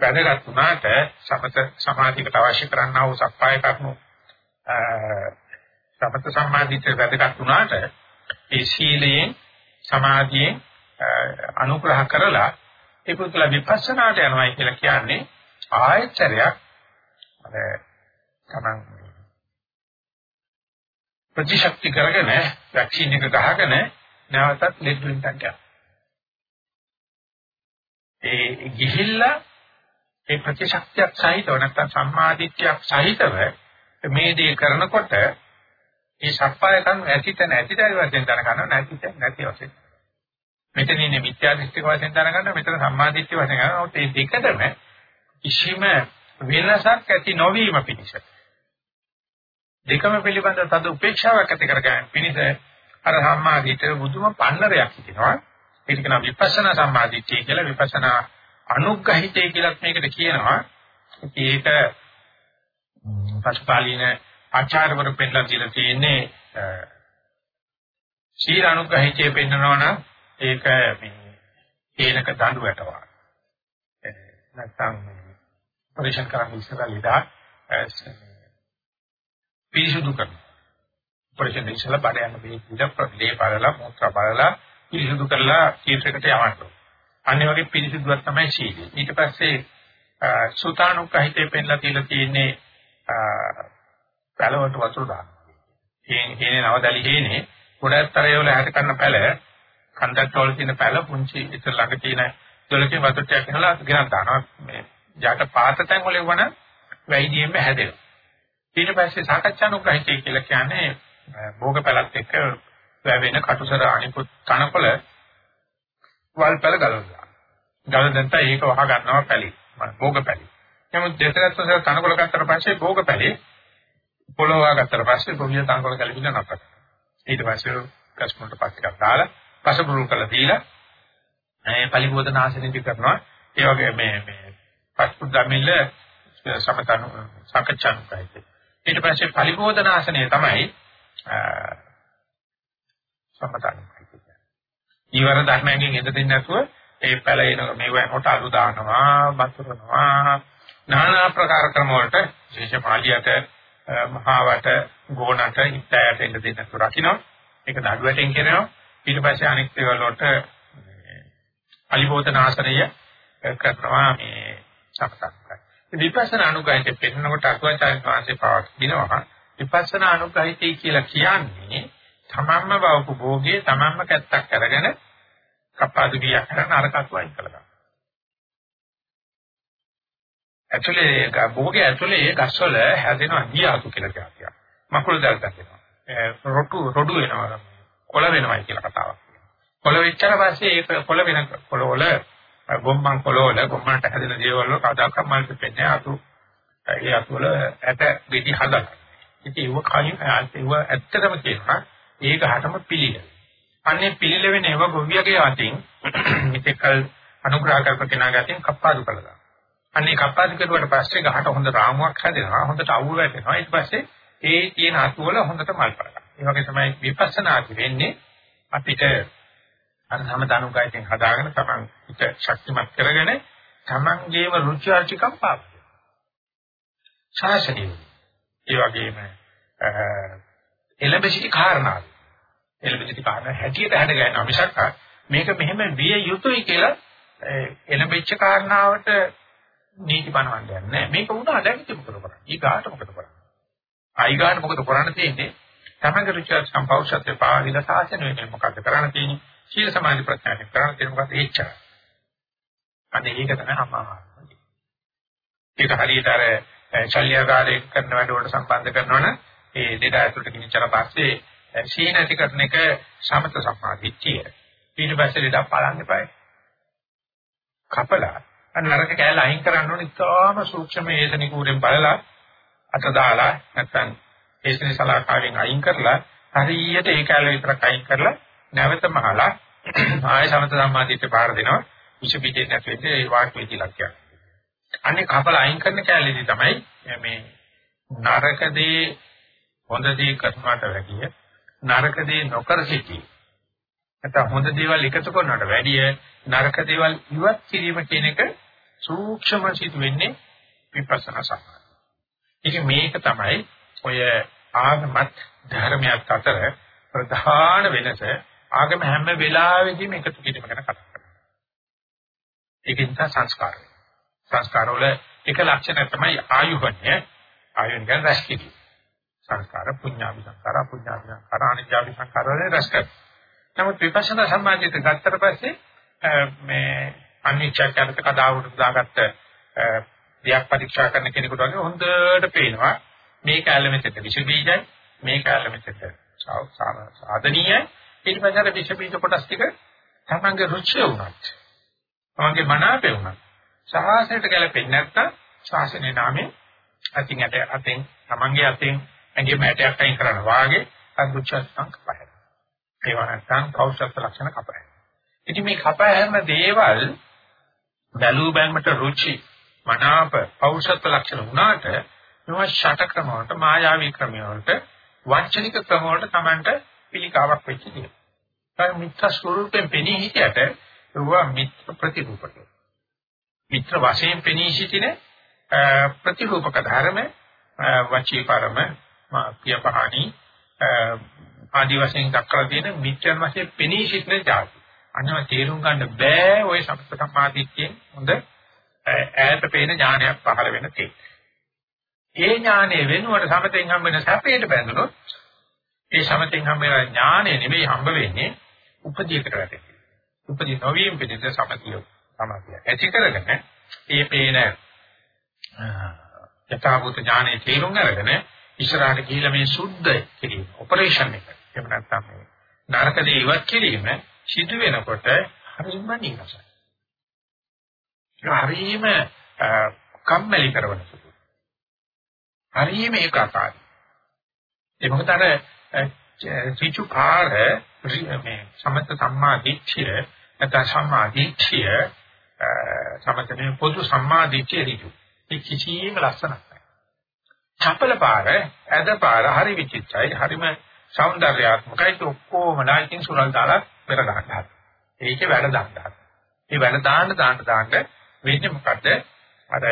[SPEAKER 1] වැදගත් වුණාට සමත සමාධියකට අවශ්‍ය කරන්නා වූ සප්පාය කර්ම සමත සමාධියට වැදගත් වුණාට ඒ සීලයෙන් සමාධියෙන් අනුග්‍රහ කරලා ඒ පුදුල විපස්සනාට යනවා කියලා කියන්නේ ආයතරයක් අර තමන් ප්‍රතිශක්ති කරගෙන වැක්සින් එක ගහගෙන නැවතත් ලෙඩ වෙන්න යනවා. ඒ ගිහිල්ලා ඒ ප්‍රතිශක්තියක් සහිතව නැත්නම් සම්මාදිට්ඨියක් සහිතව මේ දේ කරනකොට ඒ සප්පාය කන් ඇතිත නැතිද වශයෙන් දැනගන්න නැතිත නැති වශයෙන් මෙතන ඉන්නේ මිත්‍යා දෘෂ්ටික වශයෙන් දැනගන්න මෙතන සම්මා දිට්ඨිය වශයෙන් ගන්නවා ඒ දෙකම කිසිම වෙනසක් ඇති නොවීම පිණිස. දෙකම පිළිබඳ තද උපේක්ෂාවක් ඇති කරගන්න පිණිස අර සම්මා දිට්ඨිය බුදුම පන්නරයක් හිටිනවා ඒක කියන විපස්සනා සම්මා දිට්ඨිය කියලා විපස්සනා අනුග්‍රහිතය කියලා මේකට කියනවා. ඒක පසුපාලීන ආචාර්යවරු පෙන්නලා දීලා තියෙන්නේ සීල අනුග්‍රහිතය පෙන්නනවා නම් ඒක මේ හේනක දඬු වැටවා. නැත්තම් පරිශන කරන්න ඉස්සරහ ලීදා පිරිසුදු කරනවා. පරිශන ඉස්සලා බඩ යන මේ ඉඳ ප්‍රලේ බලලා මුත්‍රා බලලා පිරිසුදු කරලා කීටරකට යවන්න. අනිත් වගේ පිරිසුදුවක් තමයි සීලය. ඊට පස්සේ සුතානුකහිතේ පෙන්ලා තියලා තියෙන්නේ පළවට වතුර දානවා. හේන හේනේ නවදලි හේනේ ගොඩක් තරය වල හැට කරන පැල කන්දක් වල තියෙන පැල පුංචි ඉත ළඟ තියෙන දොලකින් වතුර ටිකක් ගහලා ගෙනත් දානවා. මේ යට පාත තැන් වල වුණ වැයිදීම හැදෙනවා. ඊට පස්සේ සාකච්ඡානුග්‍රහිතය කියලා කියන්නේ භෝග පැලත් එක්ක වැවෙන කටුසර අනිකුත් තනකොළ වල් පැල ගලවනවා ගල දැන්ට ඒක වහ ගන්නවා පැලි භෝග පැලි. නමුත් දෙතරත් තනකොළ ගත්තට පස්සේ භෝග පැලි පොළොව ගත්තට පස්සේ ගොවිය තනකොළ කැලින්න නැපත ඊට පස්සේ කස්මුන්ට පස්සේ දාලා පසබුරුල් කරලා දීලා ඒ පරිබෝධ නාශනෙදි කරනවා. ඒ වගේ මේ මේ පස්පු ගමිල්ල සමතන සාකච්ඡාන් කරයි ඊට පස්සේ පරිබෝධ නාශනය තමයි සමතන. ඊවර ධර්මයෙන් එද දෙන්නේ නැතුව ඒ පැලේන මේවා කොට අලු දානවා බතුරනවා নানা ප්‍රකාර ක්‍රම වලට විශේෂ පාළියට මහාවට ගෝණට හිතයට එන්න දෙන්න තුරකින්න ඒක දඩුවටෙන් කරනවා. ඊට පස්සේ අනෙක් දේවල් වලට අලිබෝධන ආශ්‍රය කරනවා මේ සක්සක්කයි. විපස්සනා අනුගහිත පෙන්නකොට අතුවාචාර්ය වහන්සේ පාවක් දිනවා. විපස්සනා අනුගහිතයි කියලා කියන්නේ තමන්ම බවපු භෝගයේ තමන්ම කැත්තක් අරගෙන කපාදු ගියක් කරන අරකට වයින් කළා. ඇතුලේ භෝගයේ ඇතුලේ ගස්වල හැදෙනවා දියාතු කියලා කියනවා. මකුළු දැල් ගන්නවා. රොටු රොඩු වෙනවා. කොළ වෙනවයි කියලා කතාවක්. කොළ වෙච්චට පස්සේ ඒක කොළ වෙන කොළවල ගොම්මන් කොළවල ගොම්මන්ට හැදෙන දේවල් වල කවදාකවත් මල් දෙන්නේ අතු ඒ අතු වල ඇට ගෙඩි හදලා. ඉතින් ඒව කයින් ඒව ඇත්තටම කියනවා ඒක හටම පිළිල. අන්නේ පිළිල වෙන ඒව ගොවියගේ අතින් මෙතෙක්ල් අනුග්‍රහ කරපු කෙනාගේ අතින් කප්පාදු කළා. අන්නේ කප්පාදු කරුවාට පස්සේ ගහට හොඳ රාමුවක් හැදෙනවා. හොඳට අවුල් වැටෙනවා. ඊට පස්සේ ඒ තියෙන අතු වල හොඳට මල් පරනවා. ඒ වගේ තමයි විපස්සනාදි වෙන්නේ අපිට අර සමතනුගායයෙන් හදාගෙන තමන් හිත ශක්තිමත් කරගෙන තමන්ගේම රුචි අරුචිකම් පාප. ශාසනීය. ඒ වගේම එළඹසිටි කාරණා. එළඹසිටි කාරණා හැටියට හැඩ ගන්න මිසක් මේක මෙහෙම විය යුතුයි කියලා එළඹෙච්ච කාරණාවට නීති බනවන්න යන්නේ නැහැ. මේක වුණා දැන් ඉතින් මොකද කරන්නේ? ඊගාට මොකද කරන්නේ? ආයිගාට මොකද කරන්න තියෙන්නේ? තමන්ගේ රුචි සම්පෞෂත්ව පාවිල සාසන වෙන්නේ මොකද්ද කරන්න තියෙන්නේ? සීල සමාධි ප්‍රත්‍යාවෙන් කරන්න තියෙන මොකද්ද? ඒච්චර. අනේ ඒක තමයි අමාරු. ඒක හරියට අර ශල්‍යකාරයෙක් කරන වැඩ වලට සම්බන්ධ කරනවනම් ඒ දෙක ඇතුළට ගිනිච්චර පස්සේ සීන ඇති කරන එක සමත සම්මාදිට්ඨිය. ඊට පස්සේ ලෙඩ බලන්න එපායි. කපලා අන්න නරක කෑල්ල අයින් කරන්න ඕනේ ඉතාම සූක්ෂම ඒතනික උරෙන් බලලා අත දාලා නැත්නම් ඒතනි සලාකාරයෙන් අයින් කරලා හරියට ඒ කෑල්ල විතරක් අයින් කරලා නැවත මහලා ආය සමත සම්මාදිට්ඨිය පාර දෙනවා. විෂ පිටේ නැති වෙන්නේ වාක් වේති ලක්ෂයක්. අනේ කපල අයින් කරන කැලේදී තමයි මේ නරක දේ හොඳ දේ කරනවට වැඩිය නරක දේ නොකර සිටී. නැත්නම් හොඳ දේවල් එකතු කරනවට වැඩිය නරක දේවල් ඉවත් කිරීම කියන එක සූක්ෂම සිදු වෙන්නේ විපස්සනා සමාධිය. ඉතින් මේක තමයි ඔය ආගමත් ධර්මයක් අතර ප්‍රධාන වෙනස. ආගම හැම වෙලාවෙදීම එකතු කිරීම ගැන කතා කරනවා. ඒක නිසා සංස්කාරය. සංස්කාර වල එක ලක්ෂණ තමයි ආයුහණ්‍ය ආයුන් ගැන රැස් කිරීම. සංස්කාර පුඤ්ඤාවි සංස්කාර අපුඤ්ඤාවි සංස්කාර අනිත්‍යවි සංස්කාර වල රැස් කරනවා. නමුත් විපස්සනා සම්මාදිත ගත්තට පස්සේ මේ අනිත්‍යකරත කදාවුට දාගත්ත දෙයක් පරීක්ෂා කරන කෙනෙකුට වගේ හොඳට පේනවා මේ කැලෙමෙතට විස බීජයි මේ කැලෙමෙතට සාධනීයයි ඊට පස්සේ අර විස බීජ කොටස් ටික තමන්ගේ රුචිය වුණත් තමන්ගේ මනාපේ වුණත් ශාසනයට ගැලපෙන්නේ නැත්නම් ශාසනයේ නාමයෙන් අතින් ඇට අතෙන් තමන්ගේ අතෙන් ඇඟේ මැටයක් අයින් කරන වාගේ අදුච්චස්සං කපහැර. ඒවා නැත්නම් කෞෂත්ව ලක්ෂණ කපහැර. ඉතින් මේ කපහැරන දේවල් බැලූ බැලමට රුචි මනාප පෞෂත්ව ලක්ෂණ වුණාට මේවා ෂට ක්‍රම වලට මායාවී ක්‍රම වලට වංචනික ක්‍රම වලට Tamanට පිළිකාවක් වෙච්ච තියෙනවා. දැන් මිත්‍යා ස්වරූපයෙන් පෙනී සිටට ඒවා මිත්‍ර ප්‍රතිරූපක. මිත්‍ර වශයෙන් පෙනී සිටින ප්‍රතිරූපක ධර්ම වචීපරම පියපහණි ආදි වශයෙන් දක්වලා තියෙන මිත්‍යන් වශයෙන් පෙනී සිටින ධාතු. අන්නව තේරුම් ගන්න බෑ ওই සම්පත සම්මාදිට්ඨියෙන් හොඳ ඈත පේන ඥානයක් පහළ වෙන තේ. ඒ ඥානය වෙනුවට සමතෙන් හම් වෙන සැපයට බැඳුනොත් ඒ සමතෙන් හම් වෙන ඥානය නෙමෙයි හම්බ වෙන්නේ උපදීයකට වැටෙන්නේ. උපදී නොවීම පිටින් සමතිය සමාධිය ඇති කරගෙන ඒ පේන යථාභූත ඥානයේ තේරුම් අරගෙන ඉස්සරහට ගිහිල්ලා මේ සුද්ධ කිරීම ඔපරේෂන් එක එහෙම නැත්නම් මේ නරක දේ ඉවත් කිරීම සිදු වෙනකොට හරිම නිරසයි. හරිම කම්මැලි කරන සුළු. හරියම ඒකාකාරයි. ඒ මොකද අර සිචුකාර මේ සමත සම්මා දිට්ඨිය නැත්නම් සම්මා දිට්ඨිය සමතනේ පොදු සම්මා දිට්ඨිය ඍජු. ඒ කිසියම් ලස්සනක් නැහැ. චපල පාර, ඇද පාර හරි විචිත්‍රයි, හරිම సౌందర్యාත්මකයි ඔක්කොම නැකින් සුරල් දාලා පෙර ගන්නවා. ඒකේ වැඩ දාන්න. ඒ වැඩ දාන්න දාන්න දාන්න වෙන්නේ මොකද? අර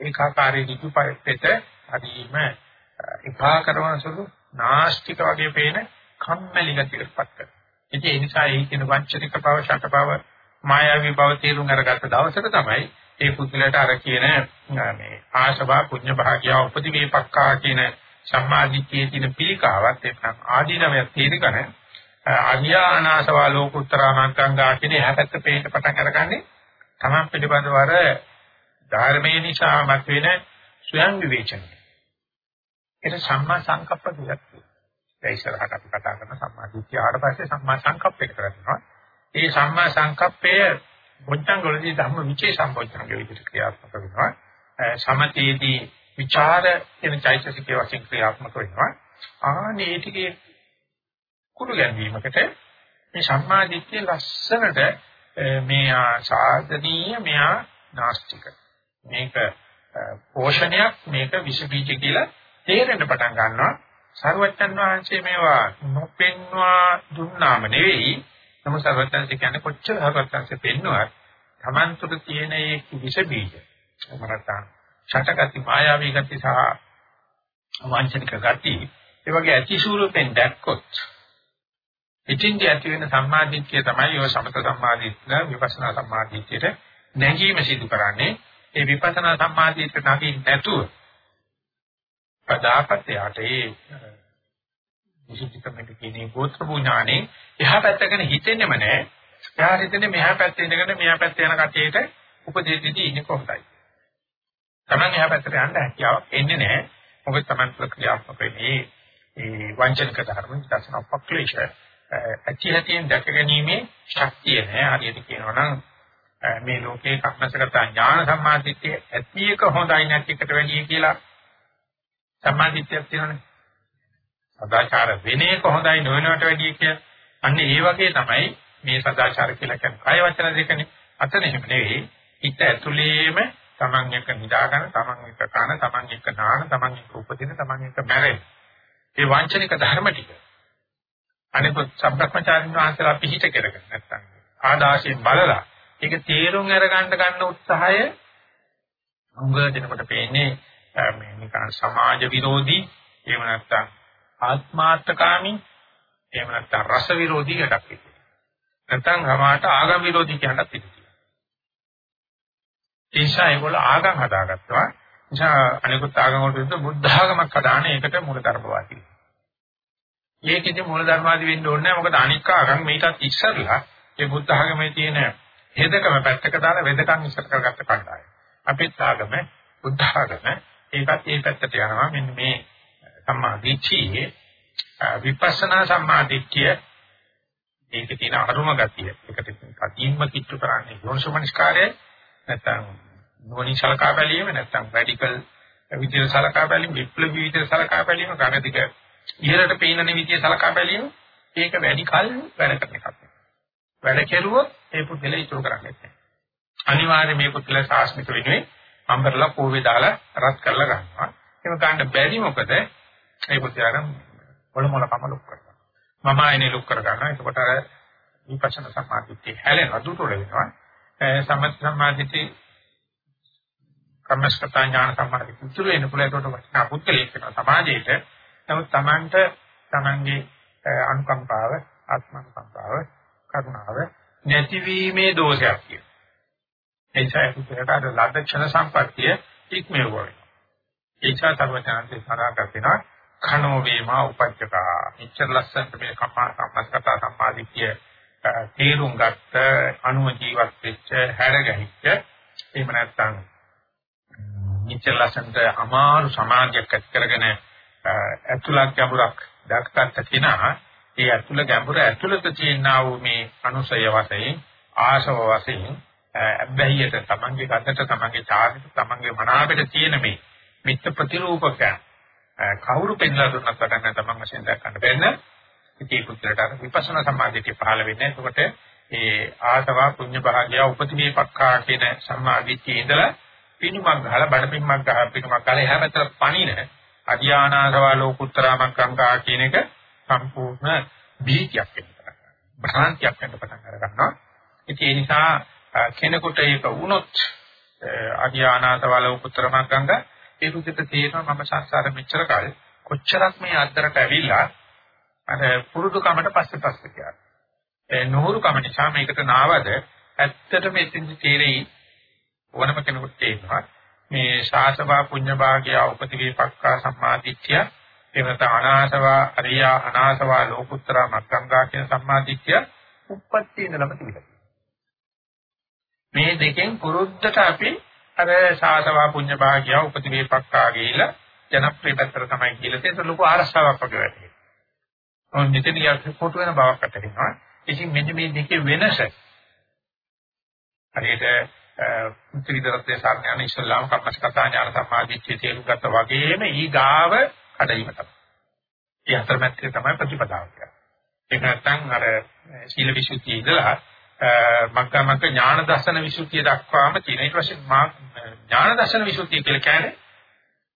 [SPEAKER 1] ඒකාකාරී ඍජු පෙත හරිම ඉපා කරන සුළු නාස්තික වගේ පේන කම්මැලි ගතියටපත් කරනවා. ඉතින් ඒ නිසා ඒ කියන වංචනික බව, ශක බව මායාවී බව තේරුම් අරගත්ත දවසට තමයි ඒ පුද්ගලයාට අර කියන මේ ආශවා පුඤ්ඤ භාග්‍ය උපදි වේපක්කා කියන සම්මාදිට්ඨියේ තියෙන පිළිකාවත් එක්කන් ආදීනවය තේරිකන අඥානාසවා ලෝකුත්තරාමංකංගා කියන හැකට පේන්න පටන් අරගන්නේ තමන් පිළිබඳව අර ධර්මයේ නිසා මත වෙන ස්වයං විවේචනය. ඒක සම්මා සංකප්ප කියලා කියනවා. ඒ ඉස්සරහට අපි කතා කරන සම්මාදිට්ඨිය ආවට පස්සේ සම්මා සංකප්පයකට කරනවා. ඒ සම්මා සංකප්පය බොද්ධංග වලදී ධම්ම විචේ සම්බොද්ධංග විදිහට ක්‍රියාත්මක වෙනවා. සමතේදී ਵਿਚාර කියන චෛතසිකයේ වශයෙන් ක්‍රියාත්මක වෙනවා. ආනේ ටිකේ කුරු ගැනීමකට මේ සම්මාදිට්ඨිය ලස්සනට මේ සාධනීය මෙහා නාස්තික. මේක පෝෂණයක් මේක විස බීජ කියලා තේරෙන්න පටන් ගන්නවා. සර්වචන් වහන්සේ මේවා නොපෙන්වා දුන්නාම නෙවෙයි. නමුත් සර්වචන් කියන්නේ කොච්චර සර්වචන්සේ පෙන්නුවත් Taman තුළ තියෙන ඒ විස බීජ. මරතා ඡටගති මායාවී ගති සහ වංචනික ගති ඒ වගේ ඇති ස්වරූපෙන් දැක්කොත් ඉතින්දී ඇති වෙන සම්මාදිට්ඨිය තමයි ඔය සමත සම්මාදිට්ඨිය විපස්සනා සම්මාදිට්ඨියට නැගීම සිදු කරන්නේ ඒ විපස්සනා සම්මාදිට්ඨිය නැගී නැතුව පදාපත් යට ඒ විශේෂිතමක කියන්නේ ගෝත්‍ර බුඥානේ එහා පැත්තගෙන හිතෙන්නෙම නැහැ එහා හිතන්නේ මෙහා පැත්තේ ඉඳගෙන මෙහා පැත්තේ යන කටියට උපදේශදී ඉන්නේ කොහොමදයි? Taman එහා පැත්තට යන්න හැකියාවක් එන්නේ නැහැ මොකද Taman ප්‍රක්‍රියාත්මක වෙන්නේ ඒ වංචනික ධර්ම දර්ශන පක්ලේශය ඇති හැටියෙන් දැක ගැනීමේ ශක්තිය නෑ. හරියට කියනවා නම් මේ ලෝකේ කක්මසගත ඥාන සම්මාදිට්ඨිය ඇති එක හොඳයි නැති එකට වැඩිය කියලා සම්මාදිට්ඨියක් තියෙනවනේ. සදාචාර වෙන එක හොඳයි නොවනවට වැඩිය කියලා. අන්න ඒ වගේ තමයි මේ සදාචාර කියලා කියන්නේ. කය වචන දෙකනේ. අතන එහෙම නෙවෙයි. හිත ඇතුළේම තමන් එක නිදාගන්න තමන් එක කන තමන් එක නාන තමන් එක උපදින තමන් එක මැරෙන. ඒ වංචනික ධර්ම ටික. අනිකුත් සම්බ්‍රහ්මචාරින් වහන්සේලා පිහිට කරගෙන නැත්තම් ආදාශයෙන් බලලා ඒක තේරුම් අරගන්න ගන්න උත්සාහය උංග දෙනකොට පේන්නේ මේ නිකන් සමාජ විරෝධී එහෙම නැත්තම් ආත්මාර්ථකාමී එහෙම නැත්තම් රස විරෝධී එකක් විදියට. නැත්තම් සමාජට ආගම් විරෝධී කියනත් පිළිතුරු. ඒ නිසා ඒගොල්ලෝ ආගම් හදාගත්තා. නිසා අනිකුත් ආගම් වලට බුද්ධ ආගමක් හදාන ඒකට මූලධර්මවාදී. ඒකෙදි මූල ධර්මාදී වෙන්න ඕනේ නැහැ. මොකද අනික් ආගම් මේකත් ඉස්සරලා ඒ බුද්ධ ආගමේ තියෙන හේදකම පැත්තක දාලා වෙදකම් ඉස්සර කරගත්ත කණ්ඩායම. අපිත් ආගම බුද්ධ ආගම ඒකත් ඒ පැත්තට යනවා. මෙන්න මේ සම්මා දිට්ඨියේ විපස්සනා සම්මා දිට්ඨිය ඒකේ තියෙන අරුම ගතිය. ඒකට කතින්ම කිච්චු කරන්නේ යෝනිසමනිස්කාරය නැත්නම් නෝනි සලකා බැලීම නැත්නම් රැඩිකල් විදිහට සලකා බැලීම විප්ලවීය විදිහට සලකා බැලීම ගණිතික ඉහළට පේනන විදිය සලකා බැලීම ඒක වැඩි කල් වැඩ කරන එකක්. වැඩ කෙරුවොත් ඒ පුද්ගලයා ඉතුරු කරන්නේ නැහැ. අනිවාර්යයෙන් මේ පුද්ගලයා සාස්මික වෙනුවෙන් අම්බරලා කෝවේ දාලා රත් කරලා ගන්නවා. ඒක ගන්න බැරි මොකද ඒ පුද්ගලයා මොළ මොළ කම ලොක් කරනවා. මම ආයනේ ලොක් කර ගන්නවා. එතකොට අර විපස්සනා සමාධිය හැලෙන අදුතොල වෙනවා. සමථ සමාධියේ කම්මස්කතා ඥාන සමාධිය ඉතුරු වෙන පුළේකට වටිනා පුද්ගලයෙක් වෙනවා සමාජයේට නමුත් Tamanට Tamanගේ අනුකම්පාව, ආත්මනුකම්පාව, කරුණාව නැතිවීමේ දෝෂයක් කියනවා. ඒ නිසා ඒකට අර ලද්දක්ෂණ සම්පත්තිය ඉක්මව වෙනවා. ඒ නිසා සර්වඥාන්සේ සඳහන් කරනවා khano vema upajjaka. ඉච්ඡර ලස්සන්ට මේ කම්මා සම්මස්කතා සම්පාදිතිය තේරුම් ගත්ත අනුව ජීවත් වෙච්ච හැරගහිච්ච එහෙම නැත්නම් ඉච්ඡර ලස්සන්ට අමාරු සමාජයක් ඇති කරගෙන ඇතුළත් ගැඹුරක් දක්කට කිනා ඒ ඇතුළ ගැඹුර ඇතුළත තියෙනා වූ මේ අනුසය වශයෙන් ආශව වශයෙන් අබ්බැහියට තමන්ගේ ගතට තමන්ගේ චාරිත තමන්ගේ මනාපයට තියෙන මේ මිත්‍ය ප්‍රතිරූපක කවුරු පෙන්ලා දුන්නත් වැඩක් තමන් වශයෙන් දක්වන්න බැන්න ඉතී පුත්‍රට අර විපස්සනා සමාධියට පහළ වෙන්නේ එතකොට ඒ ආසවා පුඤ්ඤ භාගය උපතිමේ පක්ඛා කියන සම්මාදිට්ඨියේ ඉඳලා පිනුමක් ගහලා බඩ පින්මක් ගහලා පිනුමක් ගහලා එහා පැත්තට පණින අධ්‍යානාසවා ලෝකුත්තරාමංකංකා කියන එක සම්පූර්ණ බීතියක් වෙනවා. භ්‍රාන්තියක් වෙන්න පටන් අර ගන්නවා. ඒ නිසා කෙනෙකුට ඒක වුණොත් අධ්‍යානාසවා ලෝකුත්තරාමංකංක ඒ රුදිත තේරෙනවා මම සංසාර මෙච්චර කාලෙ කොච්චරක් මේ අද්දරට ඇවිල්ලා අර පුරුදු කමට පස්සේ පස්සේ කියලා. ඒ නොහුරු කම නිසා මේකට නාවද ඇත්තටම එතින්දි තේරෙයි ඕනම කෙනෙකුට තේරෙනවා. මේ ශාසවා පුඤ්ඤ භාගය උපති විපක්ඛා සම්මාදිට්ඨිය එවනත අනාසවා අරියා අනාසවා ලෝකුත්තර මක්ඛංගා කියන සම්මාදිට්ඨිය උප්පත්ති ඉඳලම තිබිලා මේ දෙකෙන් පුරුද්දට අපි අර ශාසවා පුඤ්ඤ භාගය උපති විපක්ඛා ගිහිලා ජනප්‍රිය පැත්තට තමයි කියලා තියෙන ලොකු ආරස්සාවක් වගේ වැඩි. ඔන්න මෙතන යට කොට වෙන බවක් අතරිනවා. ඉතින් මෙන්න මේ දෙකේ වෙනස හරියට ත්‍රිවිධරත්නයේ සාරණ යන ඉස්ලාම කම්මස්කතා ඥාන සම්මාදිට්ඨිය තේරුම් ගත්ත වගේම ඊගාව කඩීම තමයි. ඒ අතරමැත්තේ තමයි ප්‍රතිපදාව කියන්නේ. ඒක නැත්නම් අර සීල විසුද්ධිය ඉඳලා මග්ගමග්ග ඥාන දර්ශන විසුද්ධිය දක්වාම තියෙන ඊට පස්සේ ඥාන දර්ශන විසුද්ධිය කියලා කියන්නේ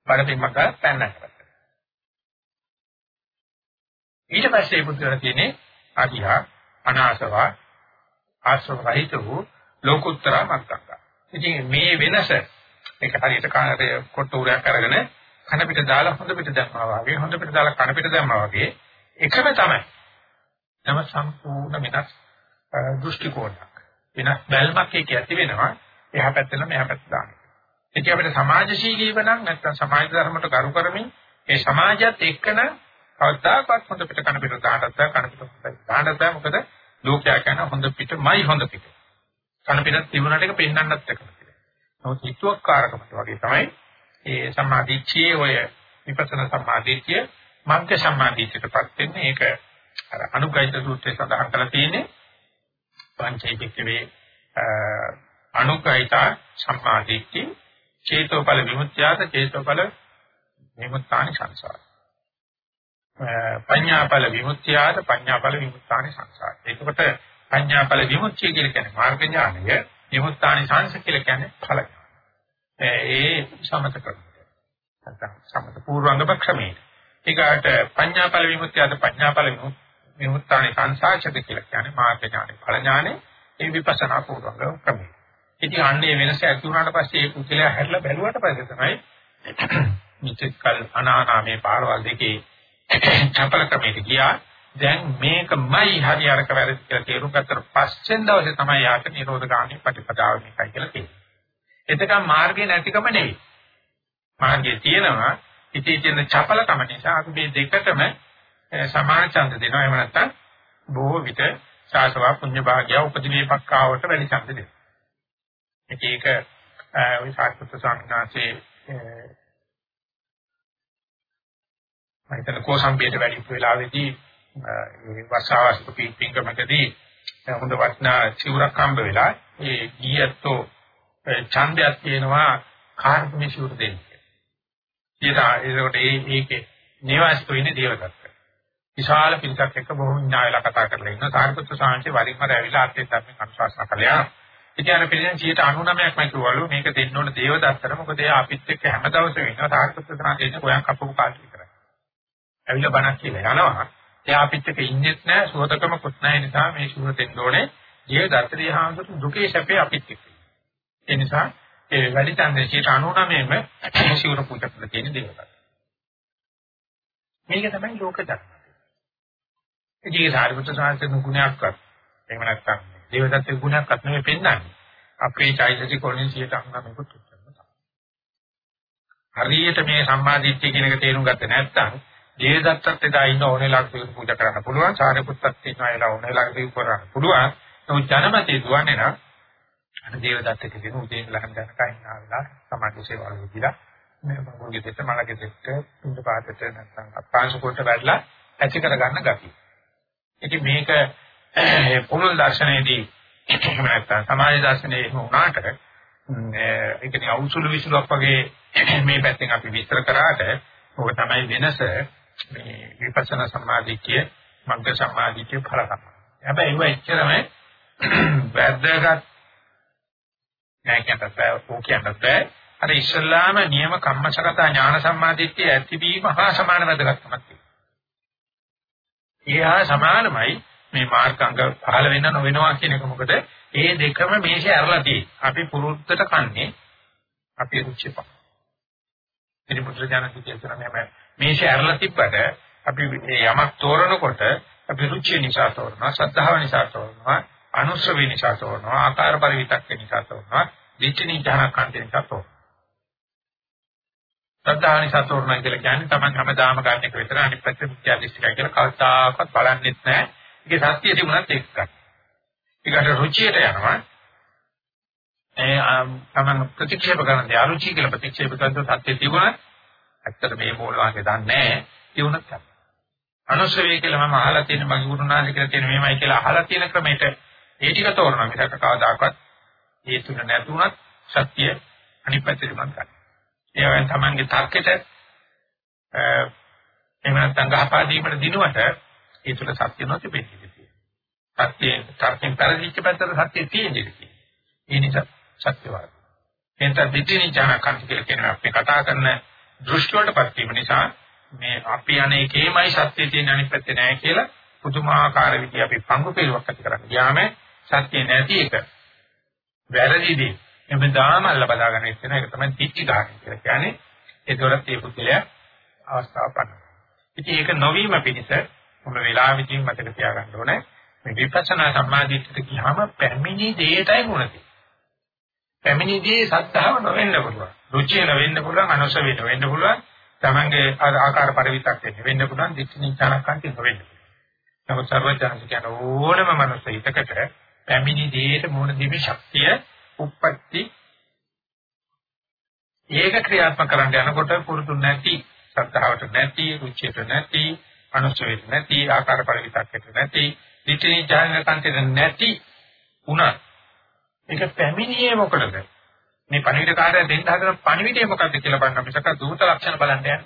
[SPEAKER 1] බඩපින්මක පැන්න කරලා. ඊට පස්සේ පුදුර තියෙන්නේ අධිහා අනාසවා ආශ්‍රව රහිත වූ ලෝකුත්තර මග්ගංග. ඉතින් මේ වෙනස ඒක හරියට කාර්ය කොට උරයක් අරගෙන කන පිට දාලා හොඳ පිට දැම්මා වගේ හොඳ පිට දාලා කන පිට දැම්මා වගේ එකම තමයි. තම සම්පූර්ණ වෙනස් දෘෂ්ටි කෝණයක්. වෙනස් බැල්මක් ඒක ඇති වෙනවා. එහා පැත්තට මෙහා පැත්තට දාන්න. ඉතින් අපිට සමාජශීලීව නම් නැත්නම් සමාජ ධර්මයට ගරු කරමින් ඒ සමාජයත් එක්කන කවදාකවත් හොඳ පිට කන පිට දාන්නත් කන පිට දාන්නත් මොකද ලෝකයා කියන හොඳ පිටමයි හොඳ පිට. කන පිටත් තිබුණාට ඒක පෙන්වන්නත් එක. නමුත් හිතුවක්කාරකමට වගේ තමයි ඒ සම්මාදිච්චයේ ඔය විපස්සනා සම්මාදිච්චය මග්ග සම්මාදිච්චයටපත් වෙන්නේ ඒක අර අනුගයිත සූත්‍රයේ සඳහන් කරලා තියෙන්නේ පංචෛකිකවේ අනුගයිත සම්මාදිච්චි චේතෝඵල විමුක්තියද චේතෝඵල විමුක්තානි සංසාර පඤ්ඤාඵල විමුක්තියද පඤ්ඤාඵල විමුක්තානි සංසාර එතකොට පඤ්ඤාඵල විමුක්තිය කියන්නේ මාර්ග ඥානය විමුක්තානි සංස කියලා කියන්නේ ඵල ඒ සමත ක්‍රමය නැත්නම් සමත පූර්වංග ක්‍රමයේ ඊගාට පඤ්ඤාඵල විමුක්තියද පඤ්ඤාඵල විමුක්තානි සංසාචද කියලා කියන්නේ මාර්ග ඥානෙ ඵල ඥානෙ ඒ විපස්සනා පූර්වංග ක්‍රමය ඉතින් අන්නේ වෙනස ඇති වුණාට පස්සේ ඒ පුතලයා හැරිලා බැලුවට පස්සේ තමයි මිත්‍යකල් අනානාමේ පාරවල් දෙකේ චපල ක්‍රමයට ගියා දැන් මේකමයි හරි අරක වැරදි කියලා තේරුම් ගත්තට පස්සේ දවසේ තමයි යාට නිරෝධගාමී ප්‍රතිපදාව මේකයි කියලා තියෙන්නේ. එතකම් මාර්ගේ නැතිකම නෙවෙයි. මාර්ගයේ තියෙනවා ඉතින් තියෙන චපලකම නිසා අපි මේ දෙකටම සමාන ඡන්ද දෙනවා. එහෙම නැත්නම් බොහෝ විට සාසවා පුඤ්ඤ භාග්‍ය උපදිවේපක්කාවට වැඩි ඡන්ද දෙනවා. ඒක ওই සාක්ෂිත සංඥාසේ මම හිතන කෝසම්බියට වැඩි වෙලාවේදී ඒ වසාවස්තු පිටින්කමකදී හොඳ වටිනා සිවුරක් හම්බ වෙලා ඒ ගියත්ෝ ඡන්දයක් තියෙනවා කාර්මී සිවුර දෙන්නේ. ඒකට ඒ ඒකේ නිවාසිතෝ ඉන්නේ දේවදත්ත. විශාල පිටක් එක්ක බොහොම ඥායලා කතා කරලා ඉන්න සාරිපුත්‍ර සාංශේ වරින් වර ඇවිල්ලා අත්‍යත් ධර්ම කන්සාස්නා කළා. ඉතින් අර පිළිදෙන 99%ක්ම කිව්වලු මේක දෙන්න ඕන දේවදත්තට මොකද එයා අපිත් එක්ක හැම දවසෙම ඉන්නවා සාරිපුත්‍ර සාංශේ ගෝයන් කපපු කාට විතරයි. ඇවිල්ලා බණක් කියලා යනවා. එයා අපිත් එක්ක ඉන්නෙත් නැහැ සුවතකමකුත් නැහැ නිසා මේ ශුර දෙන්න ඕනේ. දේවදත්තේ හාමුදුරු දුකේ සැපේ අපිත් එක්ක. ඒ නිසා ඒ වැඩි ඡන්දේ 99%ම ශිවර පූජා කරලා තියෙන දේවදත්ත. මේක තමයි ලෝක ධර්ම. ඉතින් සාරිපුත්‍ර සාංශේ ගුණයක්වත් එහෙම නැත්නම් දේවදත්තේ ගුණයක්වත් නෙමෙයි පෙන්වන්නේ. අපේ චෛතසික වලින් 99%කුත් උත්තරම තමයි. හරියට මේ සම්මාදිට්ඨිය කියන එක තේරුම් ගත්තේ නැත්නම් දේවදත්තත් එදා ඉන්න ඕනෙලාට පිළිපු පූජා කරන්න පුළුවන්. සාරිපුත්තත් ඉන්නවා එලා ඕනෙලාට පිළිපු කරන්න පුළුවන්. නමුත් ජනමතේ දුවන්නේ නම් අර දේවදත්ත කියන උදේ ඉඳලා හඳන කයින් ආවලා සමාජ සේවාවල විදිලා මේ මගුල්ගේ දෙට මලගේ දෙට තුන්ද පාතට නැත්නම් අපාංශ කොට වැඩලා ඇති කරගන්න ගතිය. ඉතින් මේක පුරුල් දර්ශනයේදී එහෙම නැත්නම් සමාජ දර්ශනයේ වුණාට ඒ කියන්නේ අවුසුළු විසුලක් වගේ මේ පැත්තෙන් අපි විස්තර කරාට ඔක තමයි වෙනස මේ විපස්සනා සමාධිය මග්ග සමාධිය ඵල තමයි. හැබැයි ඒව එච්චරම වැදගත් නෑ කියන්නත් බෑ ඕක කියන්නත් බෑ. අර ඉස්ලාම නියම කම්මසගත ඥාන සම්මාදිට්ඨිය ඇතිවීම හා සමාන වැදගත්කමක් තියෙනවා. ඒ හා සමානමයි මේ මාර්ගාංග පහළ වෙන්න නොවෙනවා කියන එක මොකද ඒ දෙකම මේෂේ ඇරලා තියෙන්නේ. අපි පුරුද්දට කන්නේ අපි රුචිපා. ඉතින් පුත්‍රජානක කියන මේ මේෂේ ඇරලා තිබ්බට අපි යමක් තෝරනකොට අපි රුචිය නිසා තෝරනවා, ශ්‍රද්ධාව නිසා තෝරනවා, අනුශ්‍රවේ නිසා තෝරනවා, ආකාර පරිවිතක්ක නිසා තෝරනවා, දිට්ඨිනි ඥානකාන්ත නිසා තෝරනවා. ශ්‍රද්ධාව නිසා තෝරනවා කියලා කියන්නේ Taman හැමදාම ගන්න එක විතර අනිත් පැත්තේ මිත්‍යා දෘෂ්ටිකයි කියලා කවදාකවත් බලන්නෙත් නැහැ. ඒකේ සත්‍ය තිබුණත් ඒකයි. ඊකට රුචියට යනවා. ඒ තමන් ප්‍රතික්ෂේප කරන අරුචි කියලා ප්‍රතික්ෂේප කරන සත්‍ය තිබුණත් ඇත්තට මේ මූල වාක්‍ය දන්නේ නැහැ. තිබුණත් තමයි. අනුශ්‍රවය කියලා මම අහලා තියෙන මගේ ගුරුනාථ කියලා තියෙන මේමයි කියලා අහලා තියෙන ක්‍රමයට ඒ ටික තෝරනවා මිසක කවදාකවත් ඒ තුන නැතුණත් සත්‍ය අනිත් පැත්තට මම ගන්න. ඒ වගේම තමන්ගේ තර්කෙට එහෙම නැත්නම් ගහපා දීමට දිනුවට ඒ තුල සත්‍ය නොතිබෙන්නේ. සත්‍ය තර්කෙන් පරිදිච්ච පැත්තට සත්‍ය තියෙන්නේ. ඒ නිසා සත්‍යවාදී. එතන දෙතිනි ඥානකාන්ත කියලා කියන අපි කතා කරන දෘෂ්ටි වලටපත් වීම නිසා මේ අපි අනේකේමයි සත්‍ය තියෙන අනිත් පැත්තේ නැහැ කියලා පුදුමාකාර විදිහ අපි පංගු පිළිවක් ඇති කරන්නේ. යාම සත්‍ය නැති එක වැරදිදී එබඳාම අල්ල බදාගෙන ඉන්න එක තමයි දික්ටි ගන්න කියලා කියන්නේ. ඒකවලත් මේ පුද්ගලයා අවස්ථාව පන්න. ඉතින් ඒක නොවීම පිණිස මොන වෙලාවෙකින් මතක තියාගන්න ඕනේ. මේ විපස්සනා සම්මාදිට්ඨියට ගියාම පැමිණි දෙයටයි මුණ පැමිණිදී සත්‍තාව නොවෙන්න පුළුවන්. රුචිය නොවෙන්න පුළුවන්, අනුස වෙන්න වෙන්න පුළුවන්. තමන්ගේ ආකාර පරිවිතක් වෙන්න පුළුවන්, දික්නිචානකන්ති නොවෙන්න පුළුවන්. නමුත් සර්වඥාන්සේ කියන ඕනම මනස හිතකට පැමිණි දෙයට මුණ දීමේ ශක්තිය, උප්පත්ති ඒක ක්‍රියාත්මක කරන්න යනකොට පුරුදු නැති, සත්‍තාවට නැති, රුචියට නැති, අනුස වෙන්න නැති, ආකාර පරිවිතක් නැති, දික්නිචානකන්ති නැති උනා ඒක පැමිණියේ මොකටද? මේ පණිවිඩ කාර්යය දෙන්න හදන පණිවිඩය මොකක්ද කියලා බලන්න මිසක දූත ලක්ෂණ බලන්න යන්නේ.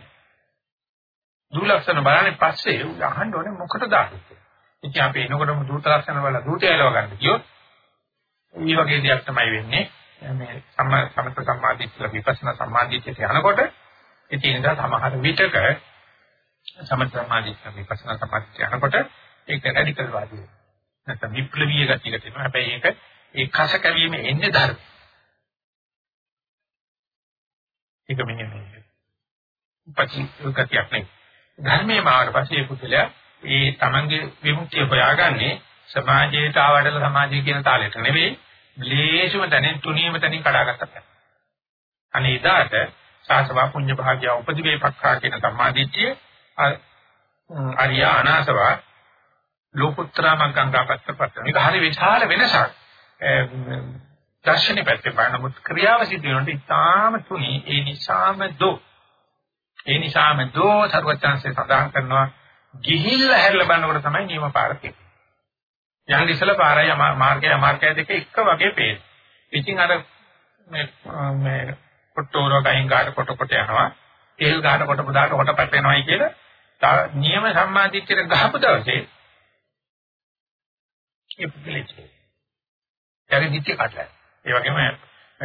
[SPEAKER 1] දූත ලක්ෂණ බලන්නේ පස්සේ උ අහන්න ඕනේ මොකටද ආන්නේ. ඉතින් අපි එනකොටම දූත ලක්ෂණ වල දූතය එලව ගන්න කියොත් මේ වගේ දෙයක් තමයි වෙන්නේ. මේ සම සමත සම්මාදිට්ඨිය විපස්සනා සම්මාදිට්ඨියට යනකොට ඉතින් ඒ නිසා සමහර විටක සමත සම්මාදිට්ඨිය විපස්සනා සම්මාදිට්ඨිය යනකොට ඒක රැඩිකල් වාදී. නැත්නම් විප්ලවීය ගතියකට එනවා. හැබැයි ඒක ඒ කස කැවීම එන්නේ ධර්ම. ඒක මෙන්න මේ. උපචිතකතියක් නෙවෙයි. ධර්මයේ මාවට පස්සේ ඒ පුද්ගලයා ඒ තමන්ගේ විමුක්තිය හොයාගන්නේ සමාජයට ආවඩල සමාජය කියන තාලෙට නෙවෙයි ලේසිම තැනින් තුනීම තැනින් කඩාගත්තා. අනේ ඉදාට සාසවා පුඤ්ඤ භාග්‍ය උපදිවේ පක්ඛා කියන සම්මාදිට්ඨිය අරියා අනාසවා ලෝකුත්තරා මග්ගංගාපත්ත පත්ත. මේක හරි විශාල වෙනසක්. දර්ශනේ පැත්තේ බලනමුත් ක්‍රියාව සිද්ධ වෙනකොට ඉතාම තුනි ඒ නිසාම දෝ ඒ නිසාම දෝ සර්වචන්සේ සඳහන් කරනවා ගිහිල්ලා හැරලා බලනකොට තමයි නියම පාර තියෙන්නේ යන් ඉස්සලා පාරයි මාර්ගය මාර්ගය දෙක එක වගේ පේන ඉතින් අර මේ මේ කොට්ටෝරෝ ගහින් ගාට කොට කොට යනවා තෙල් ගාට කොට පුදාට කොට පැටෙනවායි කියලා නියම සම්මාදිට්ඨියට ගහපු දවසේ ඒ පිළිච්චේ එයාගේ දිට්ඨිය කඩලා. ඒ වගේම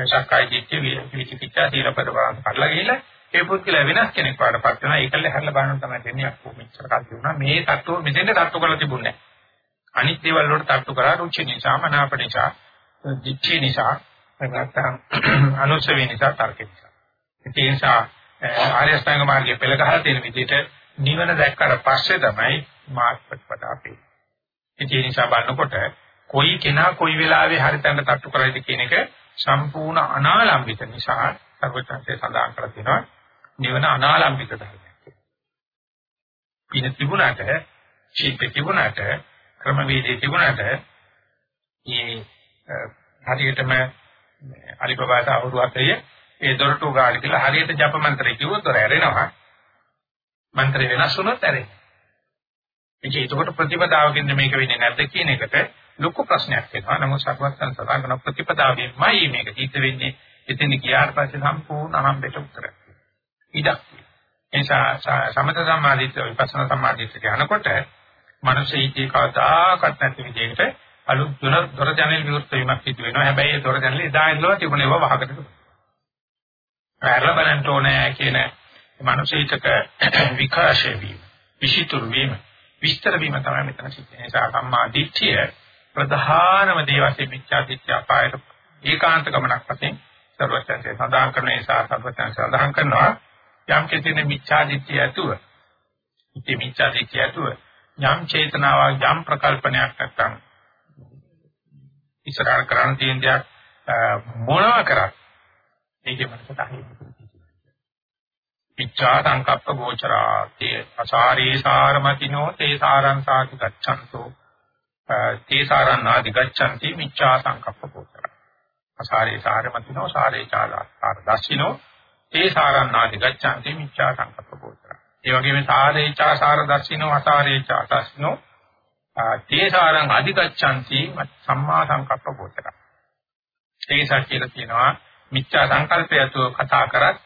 [SPEAKER 1] සක්කාය දිට්ඨිය විචිකිච්ඡා සීලපද වරන් කඩලා ගිහිල්ලා ඒ පුද්ගලයා වෙනස් කෙනෙක් වඩපත් වෙනවා. ඒකල්ල හැරලා බලන්න තමයි දෙන්නේ අක්කෝ මෙච්චර කල් තිබුණා. මේ තත්ත්ව මෙතෙන්ට තත්ත්ව කරලා තිබුණේ නැහැ. අනිත් දේවල් වලට තත්ත්ව කරා රුචි නිසා, මනාප නිසා, දිට්ඨිය නිසා, නැත්නම් අනුසවේ නිසා, තර්ක නිසා. ඒ නිසා ආර්ය අෂ්ටාංග මාර්ගයේ පෙළ ගහලා තියෙන විදිහට නිවන දැක්කට පස්සේ තමයි මාර්ග ප්‍රතිපදාව පේන්නේ. ඒ නිසා බලනකොට කොයි කෙනා කොයි වෙලාවෙ හරි තැනට තට්ටු කරයිද කියන එක සම්පූර්ණ අනාලම්බිත නිසා සර්වඥාන්සේ සඳහන් කරලා තියෙනවා නිවන අනාලම්බිත ධර්මයක්. පින තිබුණාට, ශීත තිබුණාට, ක්‍රමවේදේ තිබුණාට මේ හරියටම අලිපබාත අවුරුදු හතරේ ඒ දොරටු ගාලි කියලා හරියට ජප මන්ත්‍රය කිව්වොත් දොර ඇරෙනවා. මන්ත්‍රය වෙනස් වුණොත් ඇරෙනවා. ඒකේකට ප්‍රතිපදාවකින් මේක වෙන්නේ නැද්ද කියන එකට ලොකු ප්‍රශ්නයක් වෙනවා. නමුත් සර්වඥයන් සඳහන් කරන ප්‍රතිපදාවෙන්මයි මේක සිද්ධ වෙන්නේ. එතන ගියාට පස්සේ සම්පූර්ණ අහම්බෙට උත්තරයක්. ඉඩක්. එනිසා සමත සම්මාදිට විපස්සනා සම්මාදිට යනකොට මනස ඉදී කවදාකවත් නැති විදිහට අලුත් දුර දොර ජනෙල් විවෘත වීමක් සිදු වෙනවා. හැබැයි ඒ දොර ජනෙල් එදා ඉඳලා තිබුණේව වහකට. පැරලා බලන්න ඕනේ කියන මනසිතක විකාශය වීම, විචිතුරු වීම, විස්තර වීම තමයි මෙතන සිද්ධ වෙන්නේ. ඒ නිසා සම්මා දිට්ඨිය ප්‍රධානම දේ වශයෙන් මිත්‍යා දිට්ඨිය අපායට ඒකාන්ත ගමනක් වශයෙන් සර්වඥයන්සේ සඳහන් කරන නිසා සර්වඥයන් සඳහන් කරනවා යම් කෙනෙක් මිත්‍යා දිට්ඨිය ඇතුව ඉති මිත්‍යා දිට්ඨිය ඇතුව යම් චේතනාවක් යම් ප්‍රකල්පනයක් නැත්තම් ඉස්සරහ කරන්න තියෙන දෙයක් මොනවා කරත් ඒකේ මනසට අහිමි. ඉච්ඡා සංකප්ප ගෝචරා. තේ අසාරේ සාරමතිනෝ තේ සාරං සාති ගච්ඡන්තෝ. තේසාරං නාදි ගච්ඡanti මිච්ඡා සංකප්ප පොතර අසාරේ සාරමතිනෝ සාරේ චාලාකාර දස්සිනෝ තේසාරං නාදි ගච්ඡanti මිච්ඡා සංකප්ප පොතර ඒ වගේම සාරේ චාසාර දස්සිනෝ අසාරේ චාතස්සිනෝ තේසාරං අධිගච්ඡanti සම්මා සංකප්ප පොතර ඒ නිසා කියලා කියනවා මිච්ඡා සංකල්පයතු කතා කරත්